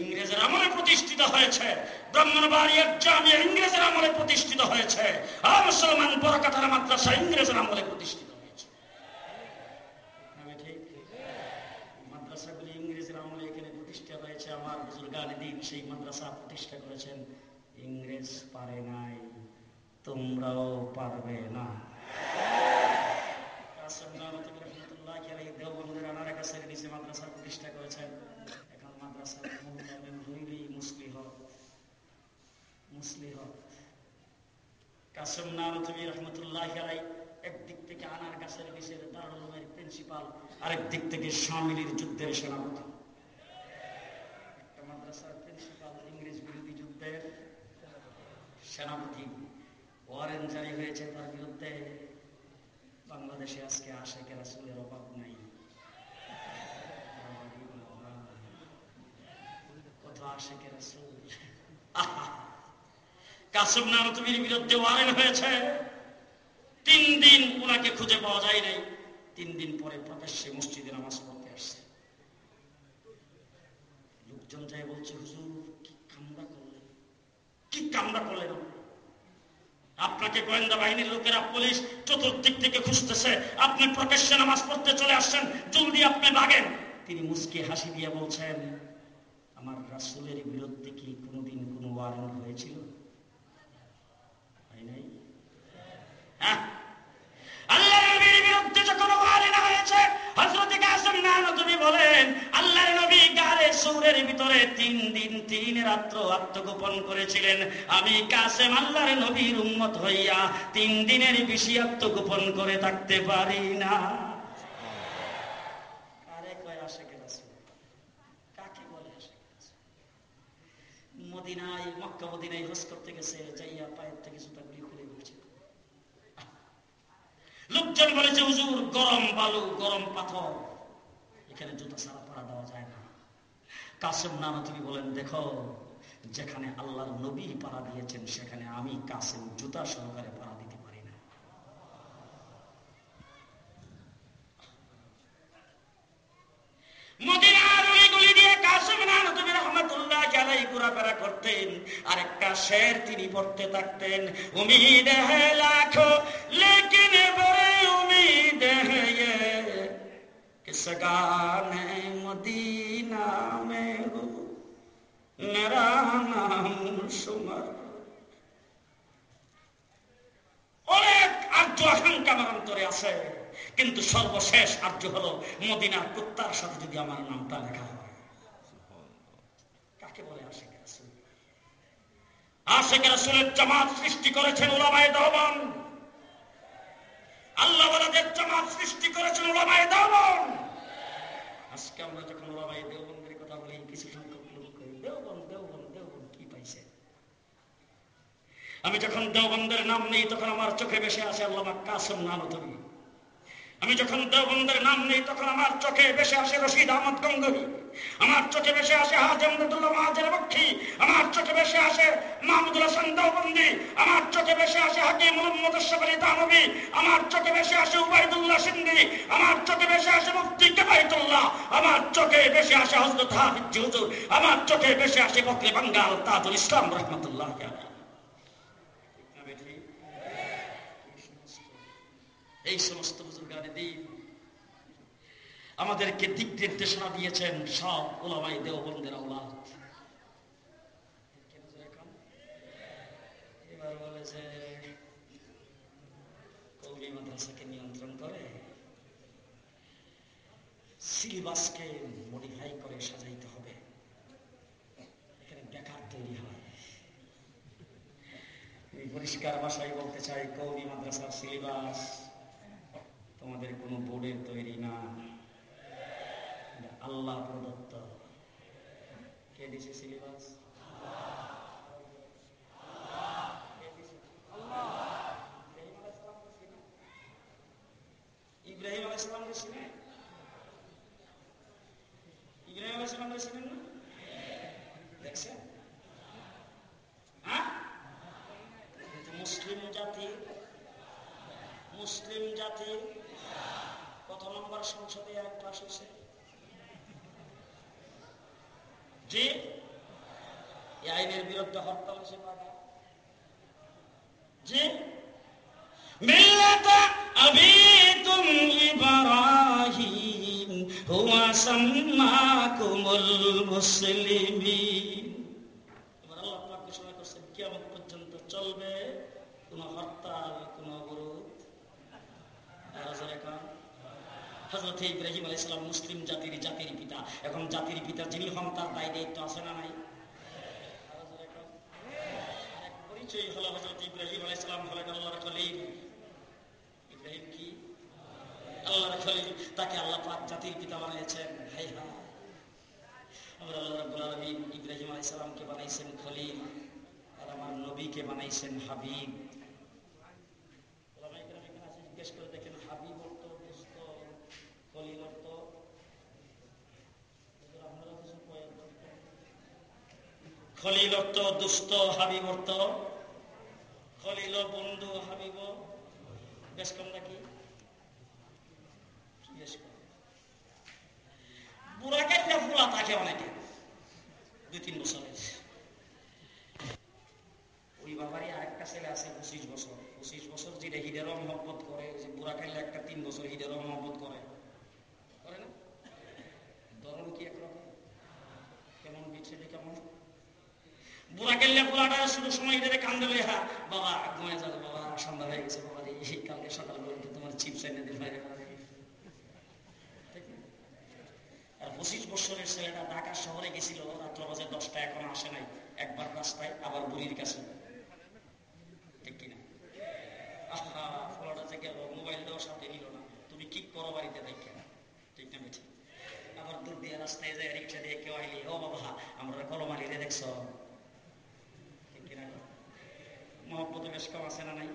ইংরেজের আমলে প্রতিষ্ঠিত হয়েছে। ব্রাহ্মণবাড়িয়ার জামিয়া ইংরেজের আমলে প্রতিষ্ঠিত হয়েছে। আর মুসলমান বড়কাতার মাদ্রাসা ইংরেজের আমলে প্রতিষ্ঠিত হয়েছে। আমলে এখানে প্রতিষ্ঠা আমার দিন সেই মাদ্রাসা প্রতিষ্ঠা করেছেন। ইংরেজ পারে নাই, তোমরাও পারবে না। মাদ্রাসা প্রতিষ্ঠা করেছেন। এখন মাদ্রাসার মূল নাম হইলেই মুসলিহ মুসলিহ কাসেম আলাই একদিক থেকে আনার গাছের নিচের দারুল উলুমের প্রিন্সিপাল আরেক দিক থেকে শামিলির যুদ্ধের সেনাপতি। একটা মাদ্রাসার প্রিন্সিপাল ইংরেজ বিরোধী যুদ্ধের সেনাপতি। জারি হয়েছে তার বিরুদ্ধে। বাংলাদেশে আজকে আশেখ রাসুলের অভাব নাই। কত আশেখ রাসুল কাসম নানতুমির বিরুদ্ধে ওয়ারেন হয়েছে। তিন দিন ওনাকে খুঁজে পাওয়া যায় নাই। তিন দিন পরে প্রকাশ্যে মসজিদে নামাজ পড়তে আসছে। লোকজন যাই বলছে, হুজুর, কি কামড়া করলেন? কি কামড়া করলেন আপনাকে গোয়েন্দা বাহিনীর লোকেরা পুলিশ চতুর্দিক থেকে খুঁজতেছে। আপনি প্রকাশ্যে নামাজ পড়তে চলে আসছেন, জলদি আপনি ভাগেন। তিনি মুসকে হাসি দিয়ে বলছেন, আমার রাসুলের বিরুদ্ধে কি কোনোদিন কোনো ওয়ারেন্ট হয়েছিল হয় নাই হ্যাঁ? হয়েছে বলেন, আল্লাহর নবী গারে ভিতরে তিন দিন, তিন রাত্র আত্মগোপন করেছিলেন। আল্লাহর নবীর উম্মত হইয়া তিন বেশি করে থাকতে পারি না। মদিনায়, মক্কা মদিনায় হজ করতে গেছে, যাইয়া পায়ের থেকে জুতাগুলি খুলে গেছে লোকজন বলেছে, হুজুর, গরম বালু, গরম পাথর। এখানে জুতা ছাড়া পড়া দেওয়া যায় না। কাসেম নানা তুমি বলেন, দেখো, যেখানে আল্লাহর নবী পাড়া দিয়েছেন, সেখানে আমি কাসেম জুতা সহকারে পাড়া দিতে পারি না। মদিনার অলিগলি দিয়ে কাসেম নানা তুমি রহমতুল্লাহ আলাই ঘোরাফেরা করতেন। আর একটা শের তিনি পড়তে থাকতেন। উমিদ হে লাখো, লেকিন सगाने मदीना में हो मेरा नाम सुमर অনেক আর্য আকাঙ্ক্ষা আমার অন্তরে আছে কিন্তু সর্বশেষ আর্য হলো মদিনার কুত্তার সাথে যদি আমার নামটা লেখা হয় কাকে বলে আসে আশেখ রাসুলের জামাত সৃষ্টি করেছেন ওলামায় দহবান আল্লাহ জামাত সৃষ্টি করেছেন ওলামায় দহবান আজকে আমরা যখন ওলামায় দেওবন্দের কথা বলি, কিছু সংখ্যক লোক দেওবন দেওবন দেওবন কি পাইছে? আমি যখন দেওবন্দের নাম নেই, তখন আমার চোখে বেশি আসে আল্লাহ কাসম নাম তুমি আমি যখন দেওবন্দের নাম নেই, তখন আমার চোখে বেশি আসে রশিদ আহমদ গঙ্গোহী। আমার চোখে বেশি আসে হাজমদুল্লাহ মাহাজের পক্ষী আমার চোখে বেশি আসে মাহমুদুল হাসান আমার চোখে বেশি আসে হাকিম মোহাম্মদ দানবী, আমার চোখে বেশি আসে উবাইদুল্লাহ সিন্দি, আমার চোখে বেশি আসে মুফতি কেবাইতুল্লাহ, আমার চোখে বেশি আসে হজরত হাফিজ হুজুর, আমার চোখে বেশি আসে বকরে বাঙ্গাল তাজুল ইসলাম রহমতুল্লাহ এই সমস্ত বুজুর্গানে দিন আমাদেরকে দিক নির্দেশনা দিয়েছেন সব ওলামাই দেওবন্দের আওলাদ। এবার বলে যে মাদ্রাসাকে নিয়ন্ত্রণ করে মডিফাই করে সাজাইতে হবে। এখানে তৈরি হয়। পরিষ্কার ভাষায় বলতে চাই তোমাদের কোনো বোর্ডের তৈরি না আল্লাহ প্রদত্ত কে সিলেবাস ইব্রাহিম ছিলেন ইব্রাহিম না দেখছেন? মুসলিম জাতি মুসলিম জাতি কত নম্বর সংসদে এক পাশ হয়েছে জি? আইনের বিরুদ্ধে হরতাল হয়েছে বাধা জি? মিল্লাতা আবিকুম ইব্রাহিম হুয়া সাম্মাকুমুল মুসলিমিন। চলবে, কোন কোন হজরত ইব্রাহিম আলাই সালাম মুসলিম জাতির জাতির পিতা। এখন জাতির পিতা যিনি হন, তার দায় দায়িত্ব আছে না নাই? পরিচয় হলো হজরত ইব্রাহিম আলাই সালাম হলেন আল্লাহর খলিল। ইব্রাহিম কি? আল্লাহর খলিল। তাকে আল্লাহ পাক জাতির পিতা বানিয়েছেন। হাই হা আমরা আল্লাহ রাব্বুল আলামিন ইব্রাহিম আলাইহিস সালামকে বানাইছেন খলিল আর আমার নবীকে বানাইছেন হাবিব। জিজ্ঞেস করে দেখেন, হাবিব খলিল অর্থ? দুস্থ হাবিব অর্থ? খলিল বন্ধু হাবিব। বেশ কম নাকি? বেশ কম। বুড়া থাকে অনেকে, দুই তিন বছরের। ওই বাবারই আরেকটা ছেলে আছে পঁচিশ বছর। পঁচিশ বছর যেটা হিডেরও মহব্বত করে, যে বুড়া খাইলে একটা তিন বছর হিডেরও মহব্বত করে। করে না? ধরন কি একরকম? কেমন বিচ্ছেদে কেমন? বুড়া খেললে বুড়াটা শুধু সময় হিডেরে কান্দে হা বাবা, ঘুমায় যাবে বাবা, সন্ধ্যা হয়ে গেছে, বাবা, এই কালকে সকাল পর্যন্ত তোমার চিপস এনে দিল পঁচিশ বছরের ছেলেটা ঢাকা শহরে গেছিল রাত্র বাজে দশটা এখন আসে নাই, একবার রাস্তায়, আবার বুড়ির কাছে। ঠিক কিনা? আহা ফলাটা যে গেল, মোবাইল দেওয়ার সাথে নিল না। তুমি কি করো বাড়িতে দেখে? ঠিক না বেঠি আবার দূর দিয়ে রাস্তায় যায়, রিক্সা দিয়ে কেউ আইলি, ও বাবা, আমরা কলমালি রে দেখছ। মহব্বত বেশ কম আছে না নাই?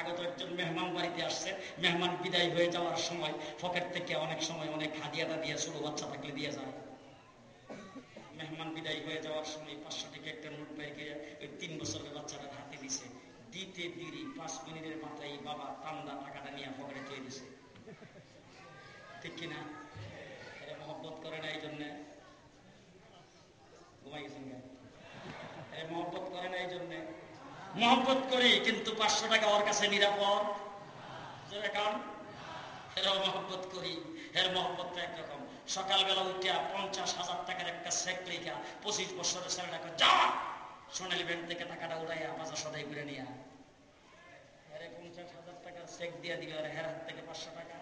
আগত একজন মেহমান বাড়িতে আসছে, মেহমান বিদায় হয়ে যাওয়ার সময় পকেট থেকে অনেক সময় অনেক হাদিয়াটা দিয়ে, ছোট বাচ্চা থাকলে দিয়ে যায়। মেহমান বিদায় হয়ে যাওয়ার সময় পাঁচশো থেকে একটা নোট বের করে ওই তিন বছরের বাচ্চাটার হাতে দিছে। দিতে দিরি, পাঁচ মিনিটের মাথায় বাবা তান্দা টাকাটা নিয়ে পকেটে দিয়ে দিছে। ঠিক কিনা এরা মহব্বত করে না এই জন্যে। ঘুমাই গেছেন মহব্বত করে না এই জন্যে। মহব্বত করি, কিন্তু পাঁচশো টাকা ওর কাছে নিরাপদ। এরাও মহব্বত করি এর মহব্বতটা একরকম। সকালবেলা উঠে পঞ্চাশ হাজার টাকার একটা চেক পঁচিশ বছরের ছেলেটাকে যাওয়া সোনালি ব্যাংক থেকে টাকাটা উড়াইয়া বাজার সদাই করে নিয়া। পঞ্চাশ হাজার টাকার চেক দিয়ে আর হের হাত থেকে পাঁচশো টাকা।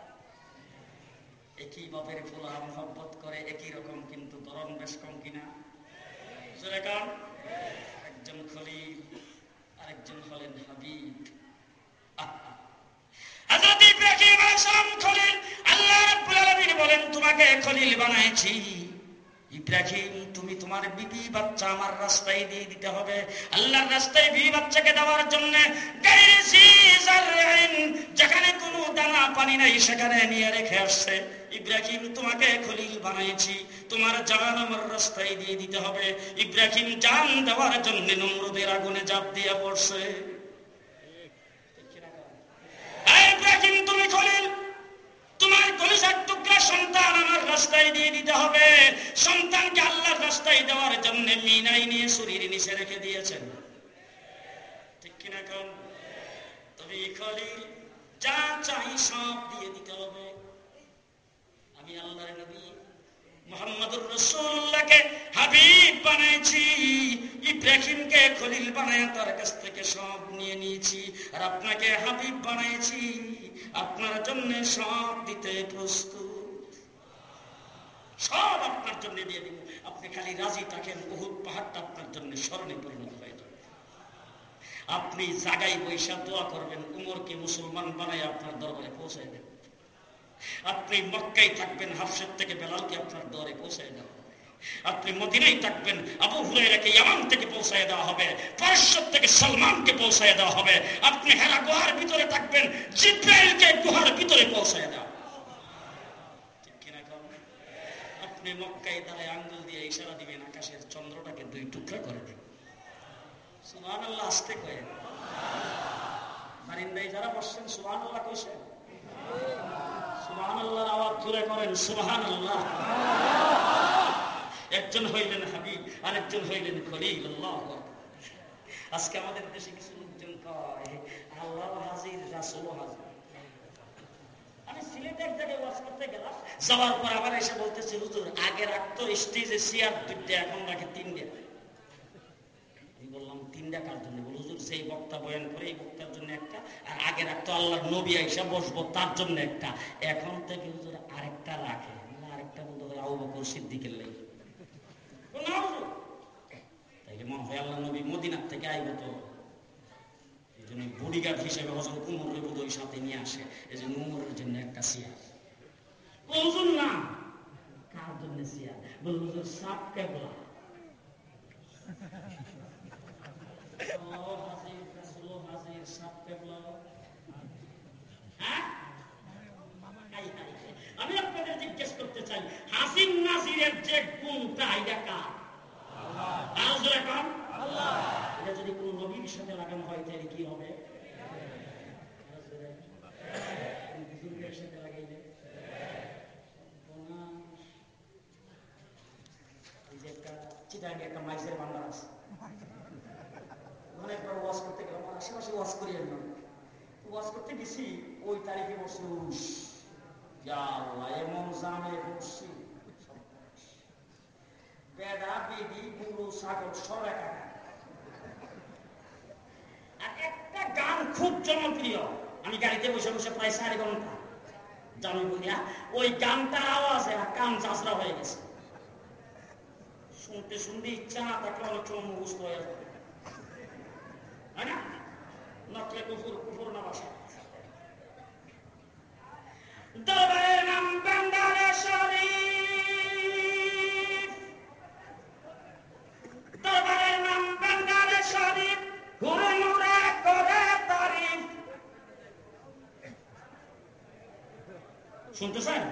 একই বাপের মহব্বত করে, একই রকম, কিন্তু ধরন বেশ কম কিনা। একজন খলিল। আরেকজন হলেন হাবিব। আল্লাহ রাস্তায় বিবি বাচ্চাকে দেওয়ার জন্য যেখানে কোনো দানা পানি নাই, সেখানে নিয়ে রেখে আসছে। ইব্রাহিম তোমাকে খলিল বানাইছি। তোমার জান আমার রাস্তায় দিয়ে দিতে হবে। ইব্রাহিম জান দেওয়ার জন্য নম্রদের আগুনে জাপ দিয়ে পড়ছে। সন্তানকে আল্লাহর রাস্তায় দেওয়ার জন্য মিনাই নিয়ে শরীর ঠিক কিনা কন তবে যা চাই সব দিয়ে দিতে হবে। আমি নবী মোহাম্মদুর রসুল্লাহকে হাবিব বানাইছি, ইব্রাহিমকে খলিল বানায় তার কাছ থেকে সব নিয়ে নিয়েছি আর আপনাকে হাবিব বানাইছি। আপনার জন্য সব দিতে প্রস্তুত। সব আপনার জন্য দিয়ে দিব। আপনি খালি রাজি থাকেন বহুত পাহাড়টা আপনার জন্য স্মরণে পরিণত হয়ে যাবে। আপনি জাগাই বৈশা দোয়া করবেন, উমরকে মুসলমান বানায় আপনার দরবারে পৌঁছায় দেবেন আপনি মক্কাই থাকবেন, হাফসের থেকে বেলালকে আপনার দরে পৌঁছায় দেওয়া আপনি মদিনাই থাকবেন, আবু হুরাইরাকে ইয়ামান থেকে পৌঁছায় দেওয়া হবে পারস্য থেকে সালমানকে পৌঁছায় দেওয়া হবে। আপনি হেরা গুহার ভিতরে থাকবেন, জিব্রাইলকে গুহার ভিতরে পৌঁছায় দেওয়া আপনি মক্কায় দাঁড়ায় আঙ্গুল দিয়ে ইশারা দিবেন, আকাশের চন্দ্রটাকে দুই টুকরা করে দেবেন। সুবহানাল্লাহ, আসতে কয়ে। যারা বসছেন, সুবহানাল্লাহ কইছেন একজন হইলেন আরেকজন হইলেন আজকে আমাদের দেশে কিছু লোকজন আমি আগে রাখতো এখন বললাম, তিনটা কার জন্য? সেই বক্তা বয়ান করে, এই বক্তার জন্য একটা, আর আগে রাখতো আল্লাহর নবী আইসা বসবো, তার জন্য একটা। এখন থেকে হুজুর আরেকটা রাখে। আরেকটা বলতে হয় আবু বকর সিদ্দিকের লেগে তাইলে হয় আল্লাহ নবী মদিনার থেকে আইব তো। এই জন্য বডিগার্ড হিসেবে সাথে নিয়ে আসে। এই জন্য উমরের জন্য একটা চেয়ার না? কার জন্য চেয়ার বল হুজুর সাপ কেবলা। আমি আপনাদের জিজ্ঞেস করতে চাই, হাসিন নাজিরের যে গুণটা এটা কার? এটা যদি কোন নবীর সাথে লাগানো হয়, তাহলে কি হবে? বুজুর্গের সাথে লাগাইলে চিটাঙ্গে একটা মাইসের বাংলা আছে। ওয়াজ করতে গেলাম আশেপাশে ওয়াজ করি না। ওয়াজ করতে গেছি, ওই তারিখে বসে বেদা, বেদি সব একটা গান খুব জনপ্রিয়। আমি গাড়িতে বসে বসে প্রায় সাড়ে ঘণ্টা। জানি বলিয়া, ওই গানটার আওয়াজে কান চাষরা হয়ে গেছে। শুনতে শুনতে ইচ্ছা না থাকলে অনেক সময় মুখস্থ হয়ে যাবে নকলে কুফুর কুফুর না বাসা। শুনতেছেন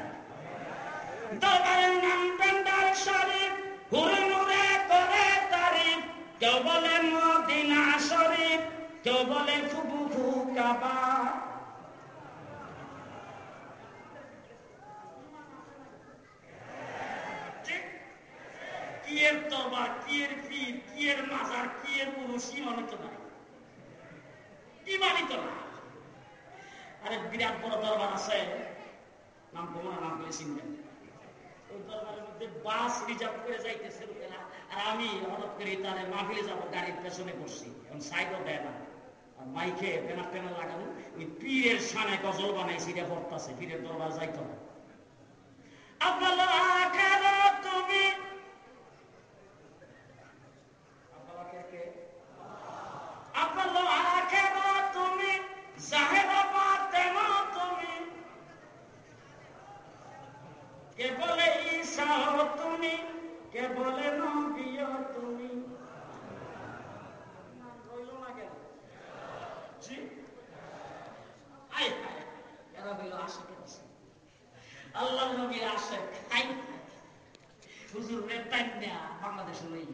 দরবারের নাম বান্দার শরীফ ঘুরে মুড়ে করে তারিফ কেউ বলে মদিনা শরীফ কেউ বলে ফুবু ফু কাবা কিয়ের তরবার কিয়ের পীর কিয়ের মাজার কিয়ের পুরুষ ইমানিত নাই ইমানিত না আরে বিরাট বড় দরবার আছে নাম তোমার নাম করে চিনবেন ওই দরবারের মধ্যে বাস রিজার্ভ করে যাইতেছে লোকেরা আর আমি হঠাৎ করে তারে মাহফিলে যাব, গাড়ির পেছনে বসছি। এখন সাইডও দেয় না। আর মাইকে ব্যানার ট্যানার লাগানো ওই পীরের সানে গজল বানাইছি রে পড়তাছে পীরের দরবার যাইতে হবে। আপনার তুমি কে বলে ঈসা তুমি কে বলে নবিও তুমি রইল না কেন জি আয় হায় এরা হইল আশেকের আল্লাহ নবীর আশেক আই হুজুর রে টাইম নেয়া বাংলাদেশে লই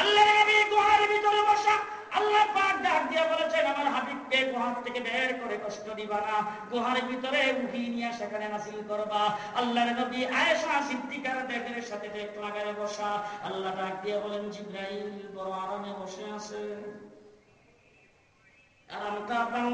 আল্লাহ নবী গুহার ভিতরে বসা আল্লাহ পাক ডাক দিয়ে বলেছেন আমার হাবিবকে গুহার থেকে বের করে কষ্ট দিবা না গুহার ভিতরে উঠি নিয়ে সেখানে নাসিল করবা আল্লাহর নবী আয়েশা সিদ্দিকার দেখের সাথে দেখ লাগারে বসা আল্লাহ ডাক দিয়ে বলেন জিব্রাইল বড় আরামে বসে আছে আরামটা বাংলা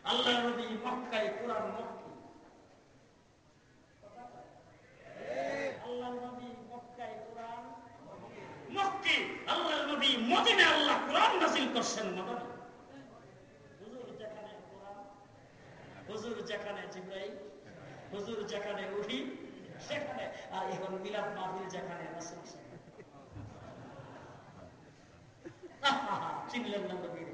আল্লাহ নবী মক্কায় কোরআন মক্কি আল্লাহ নবী আল্লাহ মদিনে আল্লাহ কোরআন নাজিল করছেন যেখানে যেখানে যেখানে সেখানে, আর এখন যেখানে চিনলেন না নবীর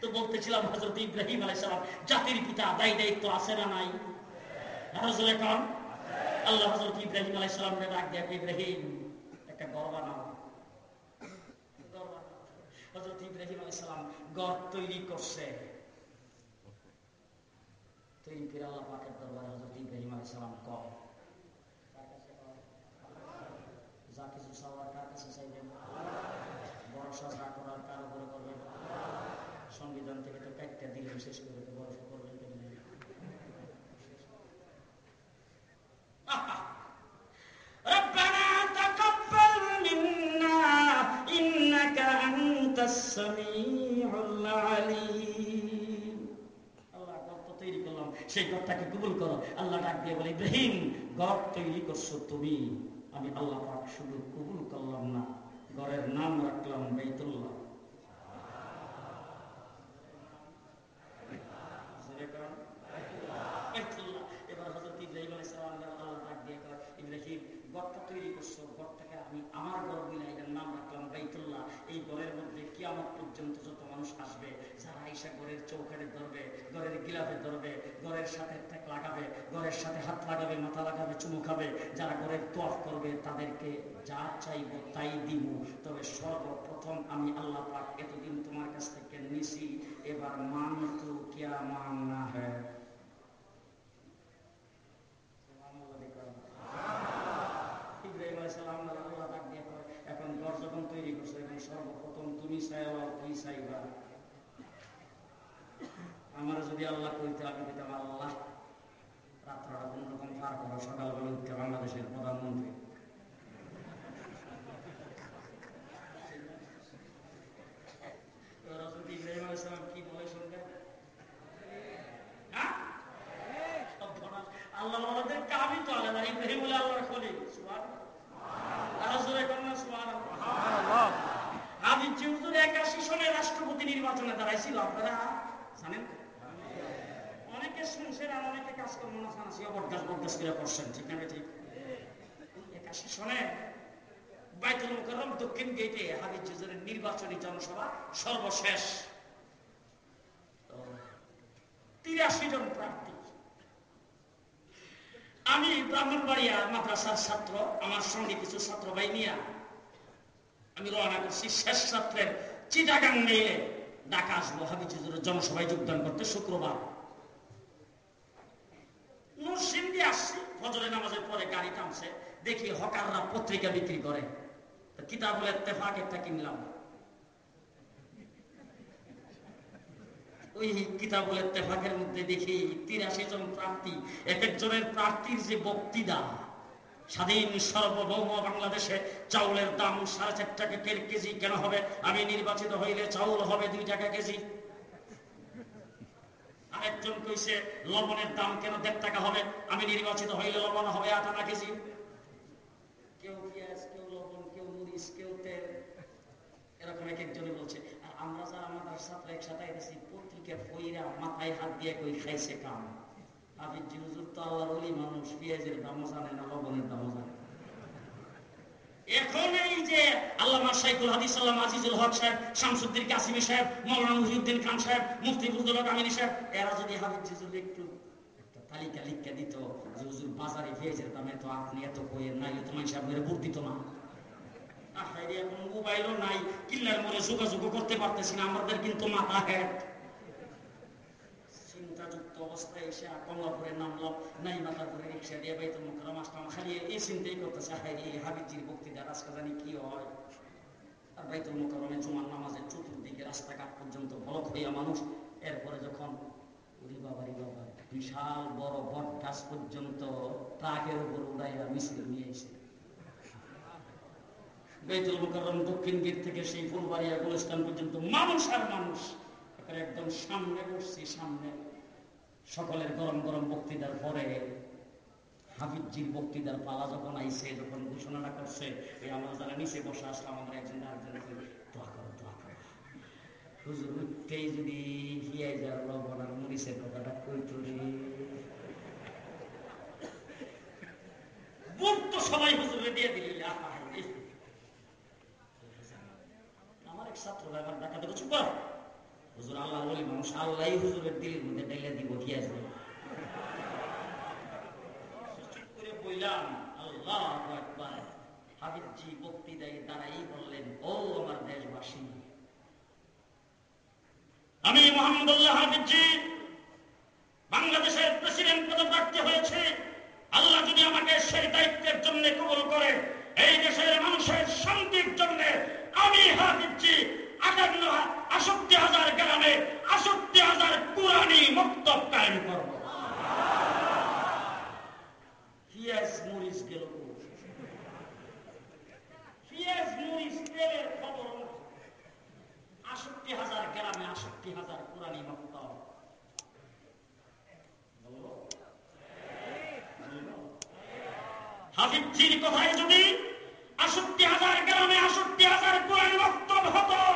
তো বলতেছিলাম হজরত ইব্রাহিম আলাইসালাম জাতির পিতা দায়ী দায়িত্ব আছে না নাই হজর এখন আল্লাহ হজরত ইব্রাহিম আলাইসালামকে ডাক দেয় ইব্রাহিম একটা গড় বানাও হজরত ইব্রাহিম আলাইসালাম গড় তৈরি করছে তৈরি করে আল্লাহ পাকের দরবারে হজরত ইব্রাহিম আলাইসালাম কম যা কিছু চাওয়ার কার কাছে চাইবেন ভরসা যা করার কার উপরে করবেন সংবিধান থেকে তো একটা দিলেন শেষ করে তো ভরসা করবেন কেমনি ربنا تقبل منا إنك أنت السميع العليم আল্লাহ গর্ত তৈরি করলাম সেই গর্তটাকে কবুল করো আল্লাহ ডাক দিয়ে বলে ইব্রাহিম গর্ত তৈরি করছো তুমি আমি আল্লাহ পাক শুধু কবুল করলাম না ঘরের নাম রাখলাম বেতুল্লাহ বাইতুল্লাহ এই গড়ের মধ্যে কিয়ামত পর্যন্ত যত মানুষ আসবে, যারা আইসা গড়ের চৌকারে ধরবে, গড়ের গিলাফে ধরবে, গড়ের সাথে ট্যাক লাগাবে, গড়ের সাথে হাত লাগাবে, মাথা লাগাবে, চুমু খাবে, যারা গড়ের তোয়াফ করবে, তাদেরকে যা চাইব তাই দিব। তবে সর্বপ্রথম আমি আল্লাহ পাক এতদিন তোমার কাছ থেকে নিছি, এবার মান তো কিয়া মান না হ্যাঁ এখন ঘর যখন তৈরি করছ এখন সর্বপ্রথম তুমি চাইবা কি চাইবা আমার যদি আল্লাহ কইতে আমি কইতাম আল্লাহ রাত্রটা কোন রকম পার করো? সকালবেলা উঠতে বাংলাদেশের প্রধানমন্ত্রী। ইব্রাহিম আলাইসালাম কি বলে শুনবে আল্লাহ আমাদের কাবি তো আলাদা। ইব্রাহিম বলে আল্লাহর খলি সুবহান আমি যেহেতু একাশি সনে রাষ্ট্রপতি নির্বাচনে দাঁড়াইছিল আপনারা জানেন? অনেকে শুনছেন আর অনেকে কাজকর্ম না ফানাসি অবদাস বরদাস করে করছেন, ঠিক না ঠিক একাশি সনে বাইতুল মুকাররম দক্ষিণ গেটে হাবিজ জুজুরের নির্বাচনী জনসভা সর্বশেষ। তিরাশি জন প্রার্থী। আমি ব্রাহ্মণবাড়িয়া মাদ্রাসার ছাত্র, আমার সঙ্গে কিছু ছাত্র ভাই নিয়া আমি রওনা করছি শেষ ছাত্রের চিটাগাং মেইলে। ঢাকা আসব হাবিজুজুরের জনসভায় যোগদান করতে শুক্রবার। নরসিংদী আসছি, ফজরের নামাজের পরে গাড়ি টানছে, দেখি হকাররা পত্রিকা বিক্রি করে। কিতাবুল তেফাক একটা কিনলাম। ওই কিতাবুল তেফাকের মধ্যে দেখি তিরাশি জন প্রার্থী, এক একজনের প্রার্থীর যে বক্তৃতা, স্বাধীন সর্বভৌম বাংলাদেশে চাউলের দাম সাড়ে চার টাকা কেজি কেন হবে? আমি নির্বাচিত হইলে চাউল হবে দুই টাকা কেজি। আরেকজন কইছে, লবণের দাম কেন দেড় টাকা হবে? আমি নির্বাচিত হইলে লবণ হবে আট আনা কেজি? কেউ পেঁয়াজ, কেউ লবণ, কেউ মরিচ, কেউ তেল। এরকম এক একজনে বলছে, আর আমরা যারা আমাদের সাথে একসাথে আইতেছি, পত্রিকা ফইরা মাথায় হাত দিয়ে কই খাইছে কাম? আবির হুজুর তো আল্লাহর ওলি মানুষ, পেঁয়াজের দামও জানে না, লবণের দামও জানে এখন এই যে আল্লামা শাইকুল হাদিস আল্লাহ আজিজুল হক সাহেব, শামসুদ্দিন কাসিমি সাহেব, মৌলানা মুহিউদ্দিন খান সাহেব, মুফতি ফজলুল সাহেব, এরা যদি হাবিব জিজুল একটু তালিকা বাজারে তো এত নাই মোড়ে যোগাযোগ করতে পারতেছি না, আমাদের কিন্তু মাথা চিন্তাযুক্ত অবস্থায় এসে কমলাপুরে নাই করে রিক্সা দিয়ে এই চিন্তাই করতেছে হাবিজির আজকে জানি কি হয়। আর বাইতুল জুমার নামাজের চতুর্দিকে রাস্তাঘাট পর্যন্ত হইয়া মানুষ, এরপরে যখন বিশাল বড় বট গাছ পর্যন্ত ট্রাকের উপর উড়াইয়া মিছিল নিয়ে এসে। বেতুল মুকাররম দক্ষিণ গির থেকে সেই ফুলবাড়িয়া গুলস্তান পর্যন্ত মানুষ আর মানুষ একদম সামনে বসছি, সামনে সকলের গরম গরম বক্তৃতার পরে হাফিজির বক্তৃতার পালা যখন আইসে যখন ঘোষণাটা করছে ওই আমরা যারা নিচে বসে আসলাম আমরা একজন দোয়া করো দোয়া করো। হুজুর, উঠতেই যদি যার লবণ আর মরিচের কথাটা কইতো রে বুট তো সবাই দিয়ে দিলি আমার এক ছাত্র দেখো চুপ করো। হুজুর আল্লাহ বলি মানুষ আল্লাহ হুজুরের দিলের মধ্যে ডাইলে দিব, কি আসবে আল্লাহ আমি বাংলাদেশের প্রেসিডেন্ট হয়েছে। আল্লাহ যদি আমাকে সেই দায়িত্বের জন্য কবল করে, এই দেশের মানুষের শান্তির জন্য আমি হাবিবজি আটান্ন আষট্টি হাজার গ্রামে আষট্টি হাজার কায়েম করব। গ্রামে আষট্টি হাজার হাফিজির কথায় যদি, আষট্টি হাজার গ্রামে আষট্টি হাজার কোরআন বক্তব্য হতো।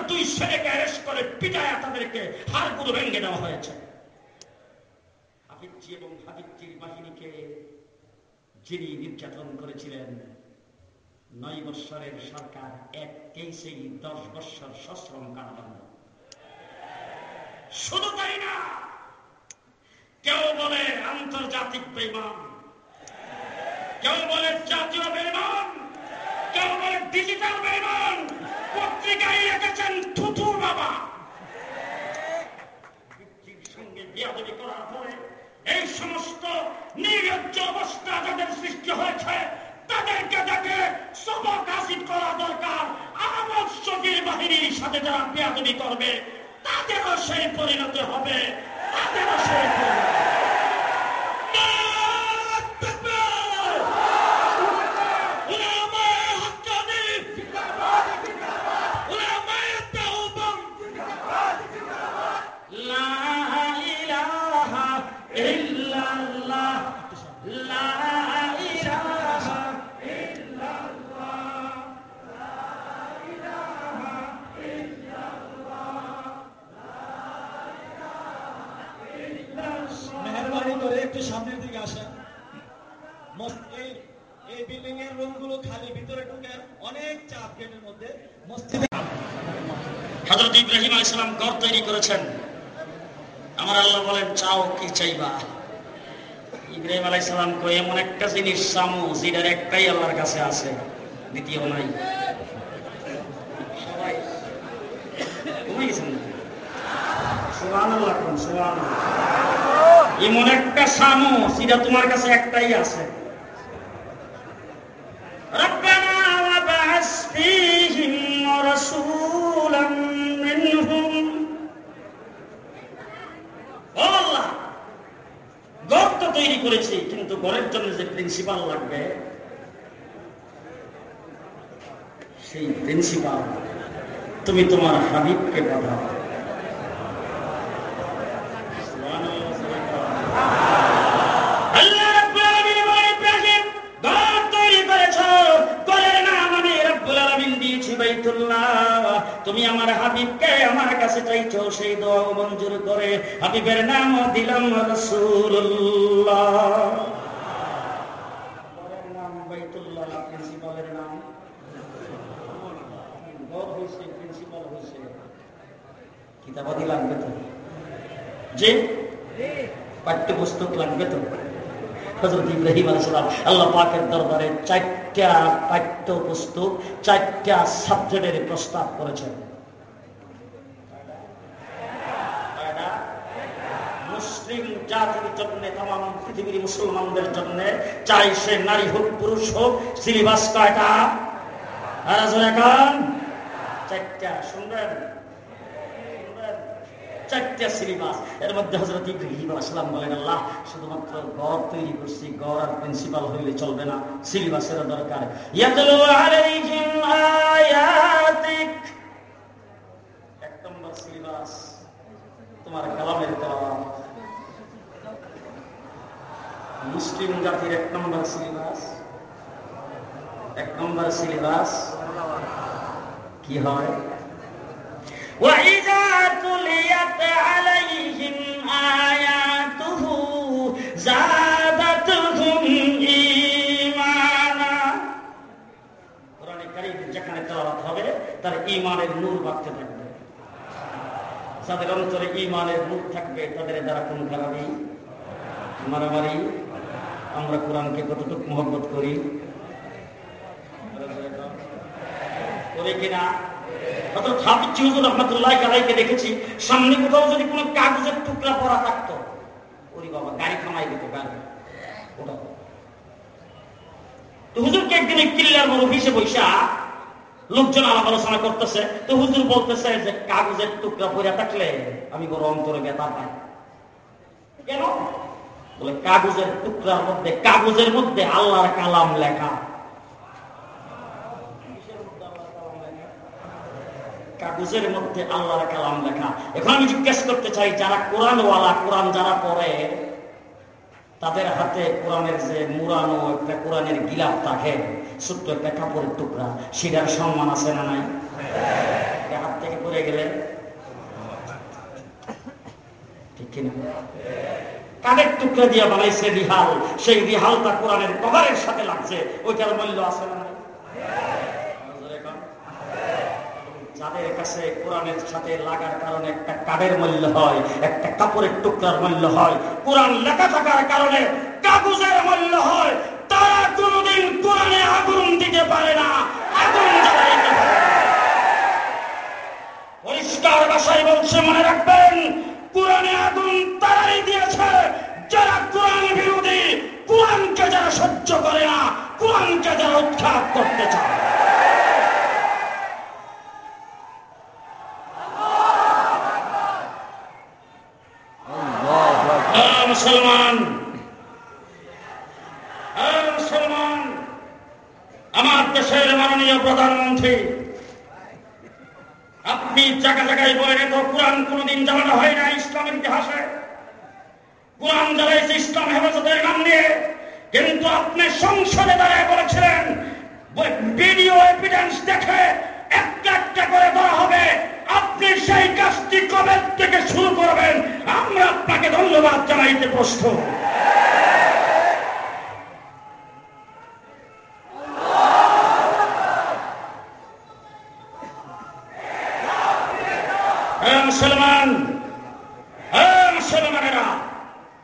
টুকটা দুই ছেলেকে অ্যারেস্ট করে পিটায়া তাদেরকে হাড়গুলো ভেঙে দেওয়া হয়েছে। এবং বাহিনীকে যিনি নির্যাতন করেছিলেন, নয় বৎসরের সরকার, এক কেসেই দশ বৎসর সশ্রম কারাদণ্ড। শুধু তাই না, কেউ বলে আন্তর্জাতিক বেমান কেউ বলে জাতীয় বেমান কেউ বলে ডিজিটাল বেমান পত্রিকায় লিখেছেন থুতুর বাবা। সঙ্গে বিয়াদবি করার পরে এই সমস্ত নির্লজ্জ অবস্থা যাদের সৃষ্টি হয়েছে, তাদেরকে দেখে সবক হাসিল করা দরকার। আহমদ শফির বাহিনীর সাথে যারা বিয়াদবি করবে, তাদেরও সেই পরিণতি হবে। তাদেরও সেই পরিণতি হজরত ইব্রাহিম আলাইসালাম ঘর তৈরি করেছেন। আমার আল্লাহ বলেন, চাও কি চাইবা? ইব্রাহিম আলাইসালাম কো এমন একটা জিনিস সামু যেটার একটাই আল্লাহর কাছে আছে, দ্বিতীয় নাই। সবাই ঘুমিয়ে গেছেন এমন একটা সামু যেটা তোমার কাছে একটাই আছে। প্রিন্সিপাল লাগবে। সেই প্রিন্সিপাল, তুমি তোমার হাবিবকে পাঠাও। তুমি আমার হাবিবকে আমার কাছে চাইছো, সেই দোয়া মঞ্জুর করে। হাবিবের নাম দিলাম রাসূলুল্লাহ ঘরের নাম বাইতুল্লাহ প্রিন্সিপালের নাম ঘর হয়েছে প্রিন্সিপাল হয়েছে কিতাবাদি লাগবে তো যে পাঠ্যপুস্তক লাগবে তো? হজরত ইব্রাহিম আলাইসালাম আল্লাহ পাকের দরবারে চারটা পাঠ্য পুস্তক চারটা সাবজেক্টের প্রস্তাব করেছেন। মুসলিম জাতির জন্য তাম মুসলমানদের জন্য, চাই সে নারী হোক, পুরুষ হোক সিলেবাস কয়টা আর চারটা, শুনবেন? চারটা সিলেবাস এর মধ্যে হজরত ইব্রাহিম আসলাম বলেন, আল্লাহ, শুধুমাত্র গড় তৈরি করছি, গড় আর প্রিন্সিপাল হইলে চলবে না সিলেবাসের দরকার। তোমার মুসলিম জাতির এক নম্বর সিলেবাস এক নম্বর সিলেবাস কি হয়? وإذا تليت عليهم آياته زادتهم إيمانا কোরআনে কারীম যেখানে তেলাওয়াত হবে তার ঈমানের নূর বাড়তে থাকবে যাদের অন্তরে ঈমানের নূর থাকবে তাদের দ্বারা কোন খারাপই মারামারি আমরা কোরআনকে কতটুকু মহব্বত করি করি কিনা দেখেছি। সামনে কোথাও যদি কোনো কাগজের টুকরা ওরি বাবা, গাড়ি দিত, গাড়ি। ওটা। তো হুজুরকে একদিন বৈশা লোকজন আলোচনা করতেছে। তো হুজুর বলতেছে যে কাগজের টুকরা পড়ে থাকলে আমি বড় অন্তরে ব্যথা পাই। কেন? বলে, কাগজের টুকরার মধ্যে, কাগজের মধ্যে আল্লাহর কালাম লেখা। কাগজের মধ্যে আল্লাহর কালাম লেখা। এখন আমি জিজ্ঞেস করতে চাই, যারা কোরআনওয়ালা, কোরআন যারা পড়ে, তাদের হাতে কোরআনের যে মুরানো একটা কোরআনের গিলাপ থাকে, ছোট্ট একটা কাপড়ের টুকরা, সেটার সম্মান আছে না নাই? হাত থেকে পড়ে গেলে? ঠিক কিনা? কানের টুকরা দিয়ে বানাইছে রিহাল, সেই রিহালটা কোরআনের কভারের সাথে লাগছে, ওইটার মূল্য আছে না নাই? যাদের কাছে কোরআনের সাথে লাগার কারণে একটা কাঠের মূল্য হয়, একটা কাপড়ের টুকরার মূল্য হয়, কোরআন লেখা থাকার কারণে কাগজের মূল্য হয়, তারা কোনোদিন কোরআনে আগুন দিতে পারে না, আগুন পরিষ্কার ভাষায় বলছে, মনে রাখবেন, কোরআনে আগুন তারাই দিয়েছে, যারা কোরআন বিরোধী, কোরআনকে যারা সহ্য করে না, কোরআনকে যারা উৎখাত করতে চায় হ্যাঁ, মুসলমান হ্যাঁ, মুসলমান আমার দেশের মাননীয় প্রধানমন্ত্রী, আপনি জায়গা জায়গায় বলে তো কোরআন কোনদিন জ্বালানো হয় না ইসলামের ইতিহাসে। কোরআন জ্বালাইছে, ইসলাম হেফাজতের নাম নিয়ে। কিন্তু আপনি সংসদে দাঁড়ায় বলেছিলেন ভিডিও এভিডেন্স দেখে একটা একটা করে ধরা হবে, আপনি সেই কাজটি কবে থেকে শুরু করবেন? আমরা আপনাকে ধন্যবাদ জানাইতে প্রস্তুত।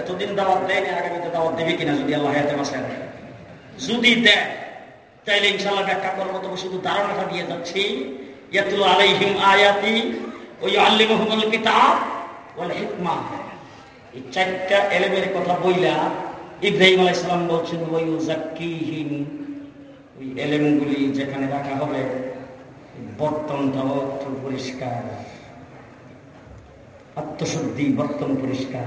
এতদিন দাওয়াত দেয়নি, আগামীতে দাওয়াত দেবে কিনা যদি আল্লাহ হায়াতে বাঁচেন যদি দেয়, তাইলে ইনশাল্লাহ ব্যাখ্যা করব তবে শুধু ধারণাটা দিয়ে যাচ্ছি। এই চারটা এলেমের কথা বইলা ওই যেখানে রাখা হবে বর্তনটাও পরিষ্কার, আত্মশুদ্ধি বর্তন পরিষ্কার।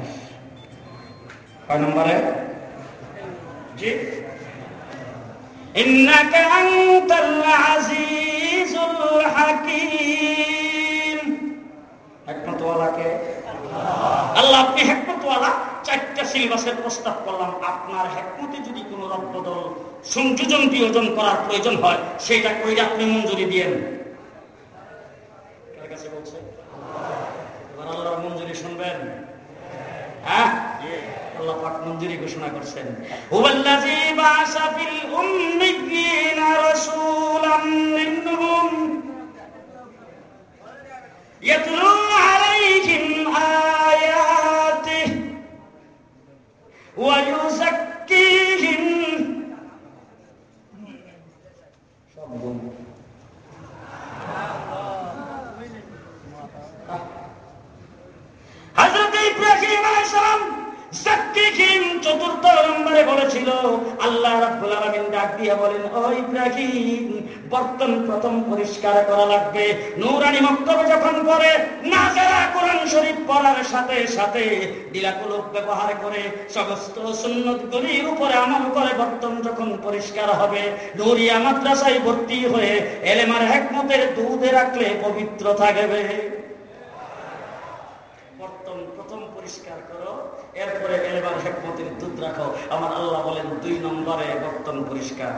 কয় নম্বরে? জি। ইন্নাকা আনতাল আজিজুল হাকীম। হেকমতওয়ালাকে? আল্লাহ আপনি হেকমতওয়ালা। চারটা সিলেবাসের প্রস্তাব করলাম। আপনার হেকমতে যদি কোনো রদবদল সংযোজন বিয়োজন করার প্রয়োজন হয় সেটা কইরা আপনি মঞ্জুরি দিয়েন। কার কাছে বলছে? এবার আল্লাহ মঞ্জুরি শুনবেন। হ্যাঁ? আল্লাহ পাক মঞ্জুরি ঘোষণা করছেন। হুয়াল্লাযী বাআসা ফিল উম্মিয়িনা রাসূলাম মিনহুম ইয়াতলু আলাইহিম আয়াতিহি সব গুণ হযরত ইব্রাহিম আলাইহিস সালাম জাক্কিহিম ব্যবহার করে সমস্ত সুন্নতগুলির উপরে বর্তন যখন পরিষ্কার হবে, নূরিয়া মাদ্রাসায় ভর্তি হয়ে এলেমার হেকমতের দুধে রাখলে পবিত্র থাকবে বর্তন প্রথম পরিষ্কার করো এরপরে এলেমার হেকমতের দুধ রাখো। আমার আল্লাহ বলেন, দুই নম্বরে বর্তন পরিষ্কার।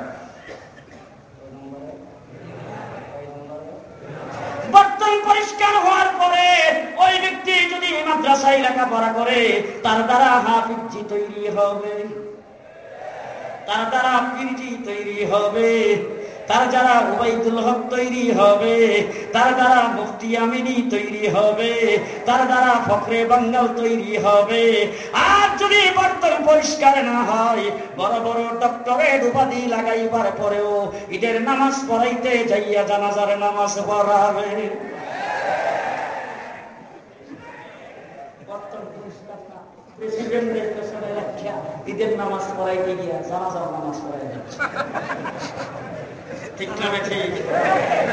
পরে ব্যক্তি যদি তার দ্বারা হাফিজি তৈরি হবে। তার দ্বারা তৈরি হবে। তার যারা উবাইদুল হক তৈরি হবে, তার দ্বারা মুফতি আমিনী তৈরি হবে, তার দ্বারা ফখরে বাঙ্গাল তৈরি হবে, আর যদি বর্তন পরিষ্কার না হয়, বড় বড় ডক্টরের উপাধি লাগাইবার পরেও ঈদের নামাজ পড়াইতে যাইয়া জানাজার নামাজ পড়াবে। ঈদের নামাজ পড়াইতে গিয়া জানাজার নামাজ পড়াই যাচ্ছে ঠিক না ঠিক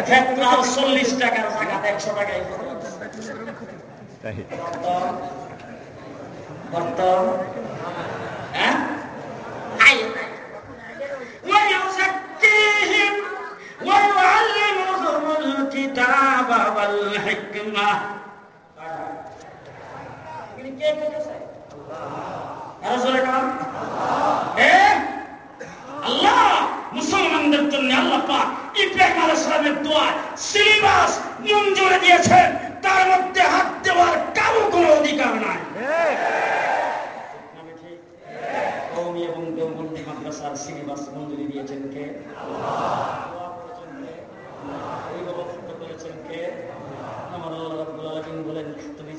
ক্ষেত্র চল্লিশ টাকার জায়গা একশো টাকায় বর্তন হ্যাঁ ويزكيهم ويعلمهم الكتاب والحكمة আল্লাহ মুসলমানদের জন্য আল্লাহ পাক ইব্রাহিম আলাইহিসসালামের দোয়া সিলেবাস মঞ্জুরি দিয়েছেন। তার মধ্যে হাত দেওয়ার কারও কোনো অধিকার নাই। কওমি এবং দেওবন্দি মাদ্রাসার সিলেবাস মঞ্জুরি দিয়েছেন কে? অভিভাবকত্ব করেছেন কে? আমার আল্লাহ রাব্বুল আলামিন বলেন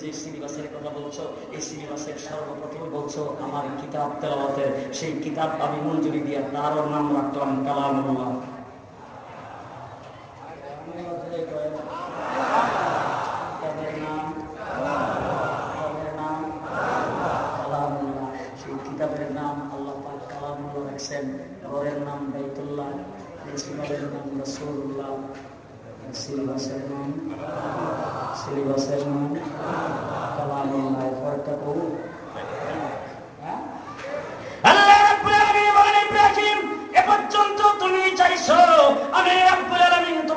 যে সিলেবাসের কথা বলছো, এই সিলেবাসের সর্বপ্রথম বলছো, আমার কিতাব তেলাওয়াতের সেই কিতাব আমি মঞ্জুরি দিয়ে তারও নাম রাখলাম রাখছেন। ঘরের নাম বাইতুল্লাহ নাম রসুল্লাহ সিলেবাসের নাম সিলেবাসের নাম কালামুল্লাহ পরটা কবু আল্লাহ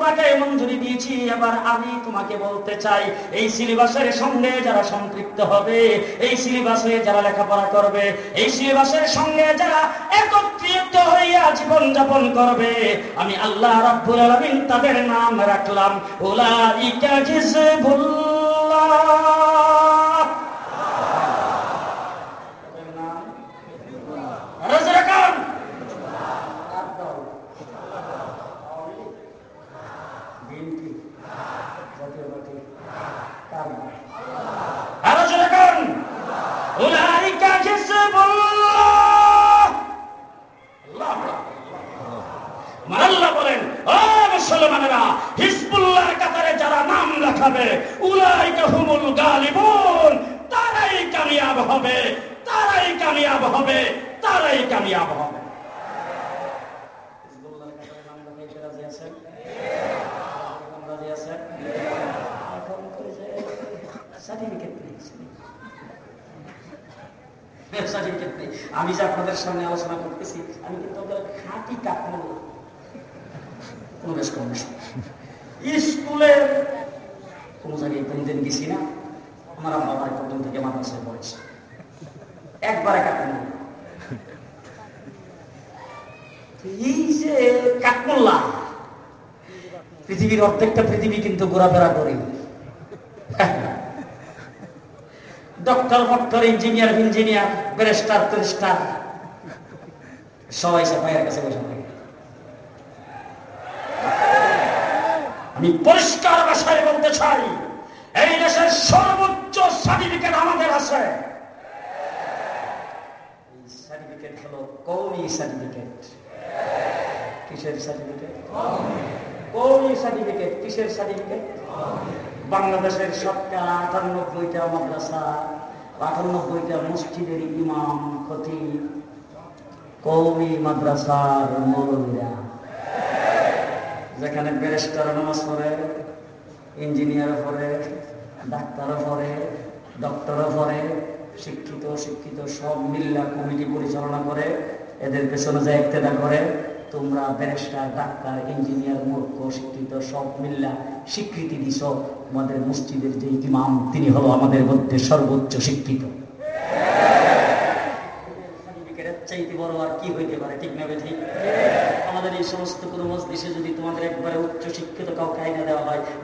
তোমাকে মঞ্জুরি দিয়েছি, এবার আমি তোমাকে বলতে চাই, এই সিলেবাসের সঙ্গে যারা সম্পৃক্ত হবে, এই সিলেবাসে যারা লেখাপড়া করবে, এই সিলেবাসের সঙ্গে যারা একত্রিত হইয়া জীবন যাপন করবে, আমি আল্লাহ রাব্বুল আলামিন তাদের নাম রাখলাম, উলাইকা ইকাজিস তাদের নাম রাজা খান বিএনপি জাতীয় পার্টি কার নাম আরও জোরে কোন উলাইকা হিজবুল্লাহ আল্লাহ আমার আল্লাহ বলেন ও মুসলমানেরা হিজবুল্লাহর কাতারে যারা নাম লেখাবে উলাইকা হুমুল গালিবুন তারাই কামিয়াব হবে তারাই কামিয়াব হবে তারাই কামিয়াব হবে হিজবুল্লাহর কাতারে নাম লেখাইতে রাজি আছেন রাজি আছেন এখন করে যে সার্টিফিকেট পেয়েছি সার্টিফিকেট নেই আমি যে আপনাদের সামনে আলোচনা করতেছি আমি কিন্তু ওদের খাঁটি কাকমল কোনো বেশ কম বেশি। স্কুলে কোনো জায়গায় কোনদিন গেছি না আমার আব্বা আমার প্রথম থেকে মাদ্রাসায় পড়েছে একবারে কাকমল এই যে কাকমল্লা পৃথিবীর অর্ধেকটা পৃথিবী কিন্তু ঘোরাফেরা করি। ডক্টর ফক্টর ইঞ্জিনিয়ার ইঞ্জিনিয়ার, ব্যারিস্টার, টুরিস্টার, সবাই সাফাইয়ের কাছে বসে আমি পরিষ্কার ভাষায় বলতে চাই, এই দেশের সর্বোচ্চ সার্টিফিকেট আমাদের আছে। সার্টিফিকেট হলো কৌমি সার্টিফিকেট কিসের সার্টিফিকেট সার্টিফিকেট? কিসের সার্টিফিকেট? বাংলাদেশের সবটা আটানব্বইটা মাদ্রাসা আটানব্বইটা মসজিদের ইমাম খতি কৌমি মাদ্রাসার মৌলবীরা। যেখানে ব্যারিস্টার নামাজ পড়ে, ইঞ্জিনিয়ার পড়ে, ডাক্তারও পড়ে, ডক্টরও পড়ে, শিক্ষিত শিক্ষিত সব মিল্লা কমিটি পরিচালনা করে, এদের পেছনে যা ইত্তেদা করে তোমরা ব্যারিস্টার, ডাক্তার, ইঞ্জিনিয়ার, মূর্খ, শিক্ষিত, সব মিল্লা স্বীকৃতি দিছ। আমাদের মসজিদের যে ইমাম, তিনি হলো আমাদের মধ্যে সর্বোচ্চ শিক্ষিত। উচ্চ শিক্ষিত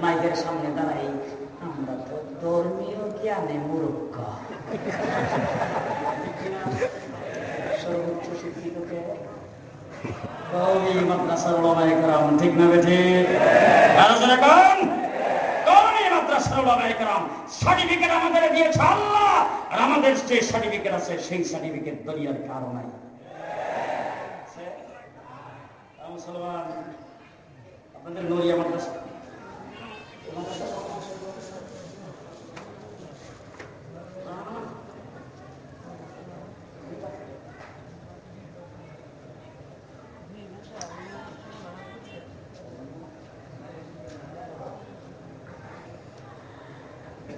মাইকের সামনে তো ধর্মীয় সর্বোচ্চ কওমি মাদ্রাসার ওলামায়ে কেরাম ঠিক না সার্টিফিকেট আমাদের দিয়েছে আল্লাহ, আর আমাদের যে সার্টিফিকেট আছে, সেই সার্টিফিকেট দুনিয়ার কারও নাই। মুসলমান, আপনাদের নড়িয়া মাদ্রাসা?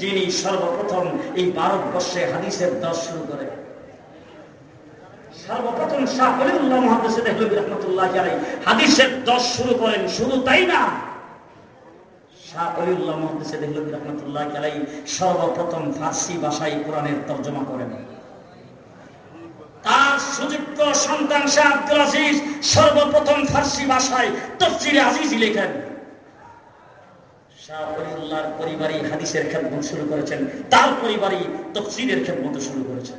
যিনি সর্বপ্রথম এই ভারতবর্ষে হাদিসের দশ শুরু করে সর্বপ্রথম শাহ অলিউল্লাহ মহাদেশে রহমতুল্লাহ হাদিসের দশ শুরু করেন। শুরু তাই না সর্বপ্রথম ফার্সি ভাষায় কোরআনের তর্জমা করেন। সন্তান শাহ আব্দুল আজিজ সর্বপ্রথম ফার্সি ভাষায় তফসির আজিজ লেখেন। শাহ পরিবারই হাদিসের খেদমত শুরু করেছেন, তার পরিবারই তফসিরের খেদমত শুরু করেছেন।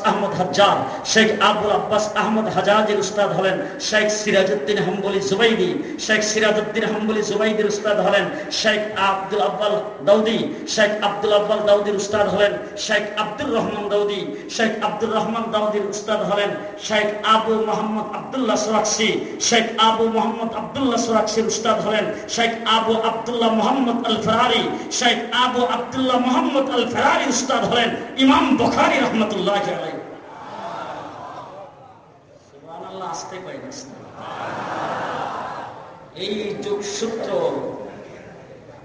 আহমদ হাজার শেখ আবুল আব্বাস আহমদ হাজাজের উস্তাদ হলেন, শেখ সিরাজউদ্দিন হাম্বলি জুবাইদি, শেখ সিরাজউদ্দিন হাম্বলি জুবাইদির উস্তাদ হলেন, শেখ আব্দুল আব্বাল দাউদি, শেখ আব্দুল আব্বাল দাউদির উস্তাদ হলেন, শেখ আব্দুর রহমান দাউদি, শেখ আব্দুর রহমান দাউদির উস্তাদ হলেন, শেখ আবু মোহাম্মদ আবদুল্লাহ সোরাকসি, শেখ আবু মোহাম্মদ আবদুল্লাহ সোরাকসির উস্তাদ হলেন, শেখ আবু আবদুল্লাহ মোহাম্মদ আল ফেরারি শেখ আবু আবদুল্লাহ মোহাম্মদ আল ফেরারি উস্তাদ হলেন ইমাম বখারি রহমতুল্লাহ আসতে পাই এই যোগসূত্র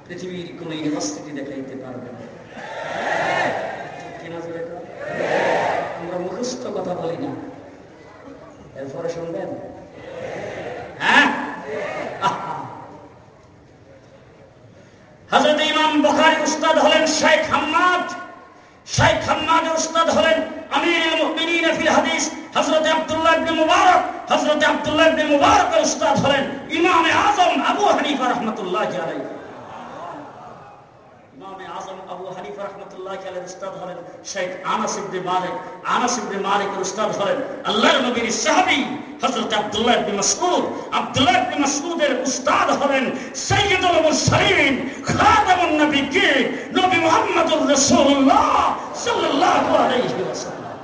পৃথিবীর কোন ইউনিভার্সিটি দেখাইতে পারবে না। আমরা মুখস্থ কথা বলি না। এরপরে শুনবেন? হ্যাঁ? হজরত ইমাম বখারি উস্তাদ হলেন শেখ হাম্মাদ। শেখ হাম্মাদের উস্তাদ হলেন আমিরুল মুমিনিন ফিল হাদিস। হযরত আব্দুল্লাহ ইবনে মুবারক, হযরত আব্দুল্লাহ ইবনে মুবারক উস্তাদ হলেন ইমাম আযম আবু হানিফা রাহমাতুল্লাহি আলাইহি। আবু হানিফা রাহমাতুল্লাহি আলাইহির উস্তাদ হলেন শেখ আনাস ইবনে মালিক। আনাস ইবনে মালিকের উস্তাদ হলেন আল্লাহর নবীর সাহাবী হযরত আব্দুল্লাহ ইবনে মাসউদ। আব্দুল্লাহ ইবনে মাসউদের উস্তাদ হলেন সাইয়্যিদুল মুরসালিন, খাতামুন নবিয়্যিন, নবী মুহাম্মদুর রাসূলুল্লাহ সাল্লাল্লাহু আলাইহি ওয়াসাল্লাম।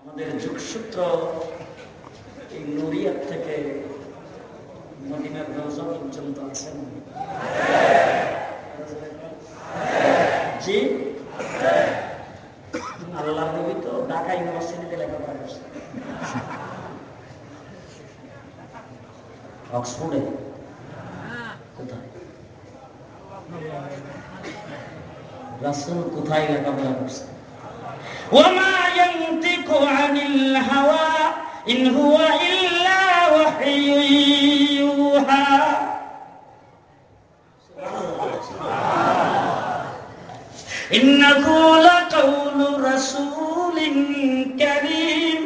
আমাদের যুগসূত্র এই নুরিয়াত থেকে মদিনার রওজা পর্যন্ত আছে না? জি আল্লাহ নবী তো ঢাকা ইউনিভার্সিটিতে লেখাপড়া করছে অক্সফোর্ডে কোথায় রাসুল কোথায় লেখাপড়া করছে وما ينطق عن الهوى إن هو إلا وحي إنه لقول رسول كريم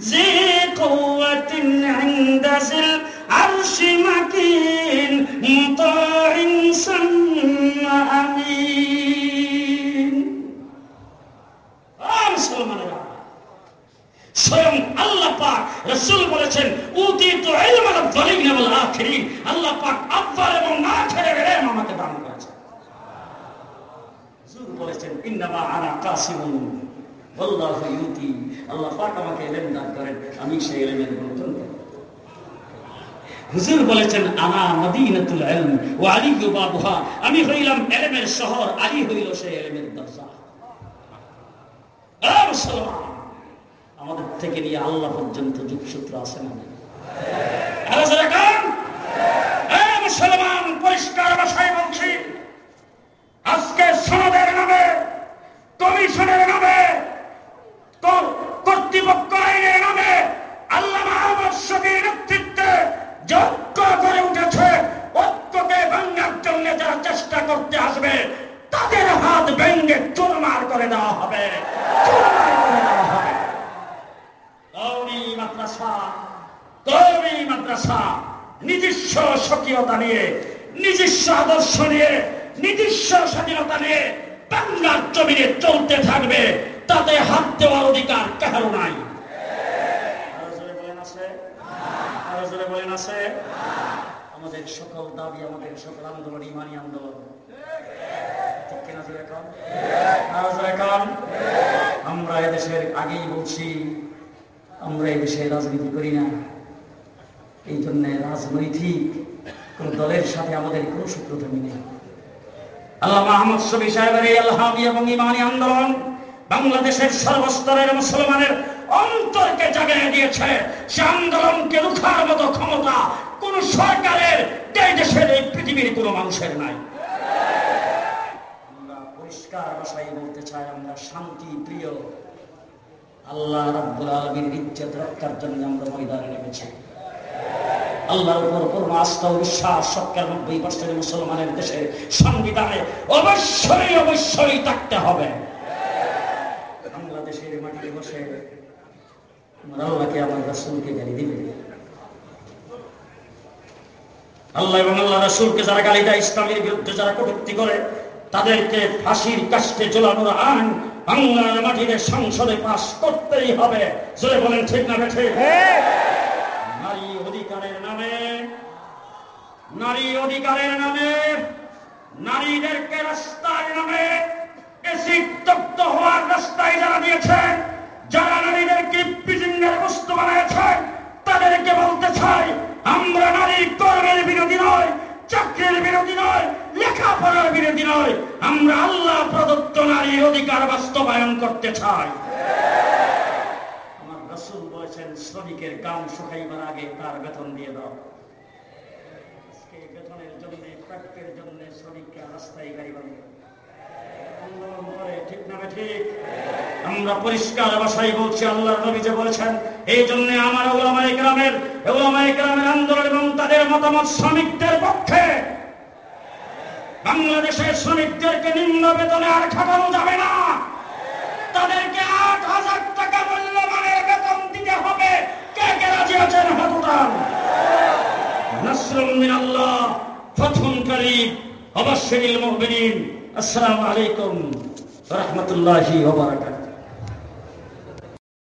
ذي قوة عند ذي العرش مكين مطاع ثم أمين আর মুসলমানেরা স্বয়ং আল্লাহ পাক রাসূল বলেছেন উতিতু ইলমাল যালিম ওয়াল আখিরিন আল্লাহ পাক আব্বাল এবং আখিরের ইলম আমাকে দান করেছেন বলেছেন, ইন্নামা আনা কাসিমুন। আল্লাহু ইউতি, আল্লাহ পাক আমাকে দান করেন, আমি সেই হুজুর বলেছেন, আনা মদিনাতুল ইলম ওয়া আলী আমি হইলাম ইলমের শহর, আলী হইল সেই ইলমের দরজা। মুসলমান, আমাদের থেকে নিয়ে আল্লাহ পর্যন্ত যুগসূত্র আছে না মুসলমান, পরিষ্কার ভাষায় বলছি আজকে সনদের নামে, কমিশনের নামে কর্তৃপক্ষ আইনের নামে আল্লাহ আহমদ শফির নেতৃত্বে যোগ্য করে উঠেছে। ঐক্যকে ভাঙ্গার জন্য যারা চেষ্টা করতে আসবে, তাদের হাত ভেঙ্গে চুরমার করে দেওয়া হবে। হবে। নিজস্ব স্বকীয়তা নিয়ে, নিজস্ব আদর্শ নিয়ে নিজস্ব স্বাধীনতা নিয়ে বাংলার জমিনে চলতে থাকবে, তাতে হাত দেওয়ার অধিকার কারও নাই। আমাদের সকল দাবি, আমাদের সকল আন্দোলন, ইমানি আন্দোলন। ঠিক কিনা জোরে? আরও জোরে কন? আমরা এদেশের আগেই বলছি, আমরা এদেশে রাজনীতি করি না। এই জন্য রাজনৈতিক কোন দলের সাথে আমাদের কোনো সূত্রধর্মী নেই। আল্লাহ আন্দোলন বাংলাদেশের সর্বস্তরের মুসলমানের অন্তরকে দিয়েছে। সে আন্দোলনকে রুখার মতো ক্ষমতা কোন সরকারের এই দেশের এই পৃথিবীর কোন মানুষের নাই। পরিষ্কার ভাষায় বলতে চাই, আমরা শান্তি, প্রিয়। আল্লাহ রাব্বুল আলমীর ইজ্জত রক্ষার জন্য আমরা ময়দানে নেমেছি। আল্লাহর উপর পূর্ণ আস্থা ও বিশ্বাস সত্তর নব্বই পার্সেন্ট মুসলমানের দেশের সংবিধানে অবশ্যই অবশ্যই থাকতে হবে। বাংলাদেশের মাটিতে বসে তাদেরকে মাটিতে সংসদে পাশ করতেই হবে। বলেন, ঠিক না বেঠে? নারী অধিকারের নামে নারীদেরকে রাস্তার নামে হওয়ার রাস্তায় যারা দিয়েছেন যারা নারীদেরকে পিজিংয়ের বস্তু বানিয়েছেন তাদেরকে বলতে চাই, আমরা নারী কর্মের বিরোধী নয় চাকরির বিরোধী নয় লেখাপড়ার বিরোধী নয় আমরা আল্লাহ প্রদত্ত নারী অধিকার বাস্তবায়ন করতে চাই। আমার রসুল বলেছেন, শ্রমিকের কাম শুকাইবার আগে তার বেতন দিয়ে দাও আজকে বেতনের জন্য প্রাপ্যের জন্য শ্রমিককে আমরা পরিষ্কার ভাষায় বলছি, আল্লাহ নবী যে বলেছেন, এই জন্য আমার ওলামাই গ্রামের ওলামাই গ্রামের আন্দোলন এবং তাদের মতামত শ্রমিকদের পক্ষে। বাংলাদেশের শ্রমিকদেরকে নিম্ন বেতনে আর খাটানো যাবে না। তাদেরকে আট হাজার টাকা মূল্যমানের বেতন দিতে হবে। কে কে রাজি আছেন, হাত উঠান। নাসরুম ফাতহুন কারীব অবশ্যিল মুমিনিন আসসালামু আলাইকুম ওয়া রাহমাতুল্লাহি ওয়া বারাকাতুহু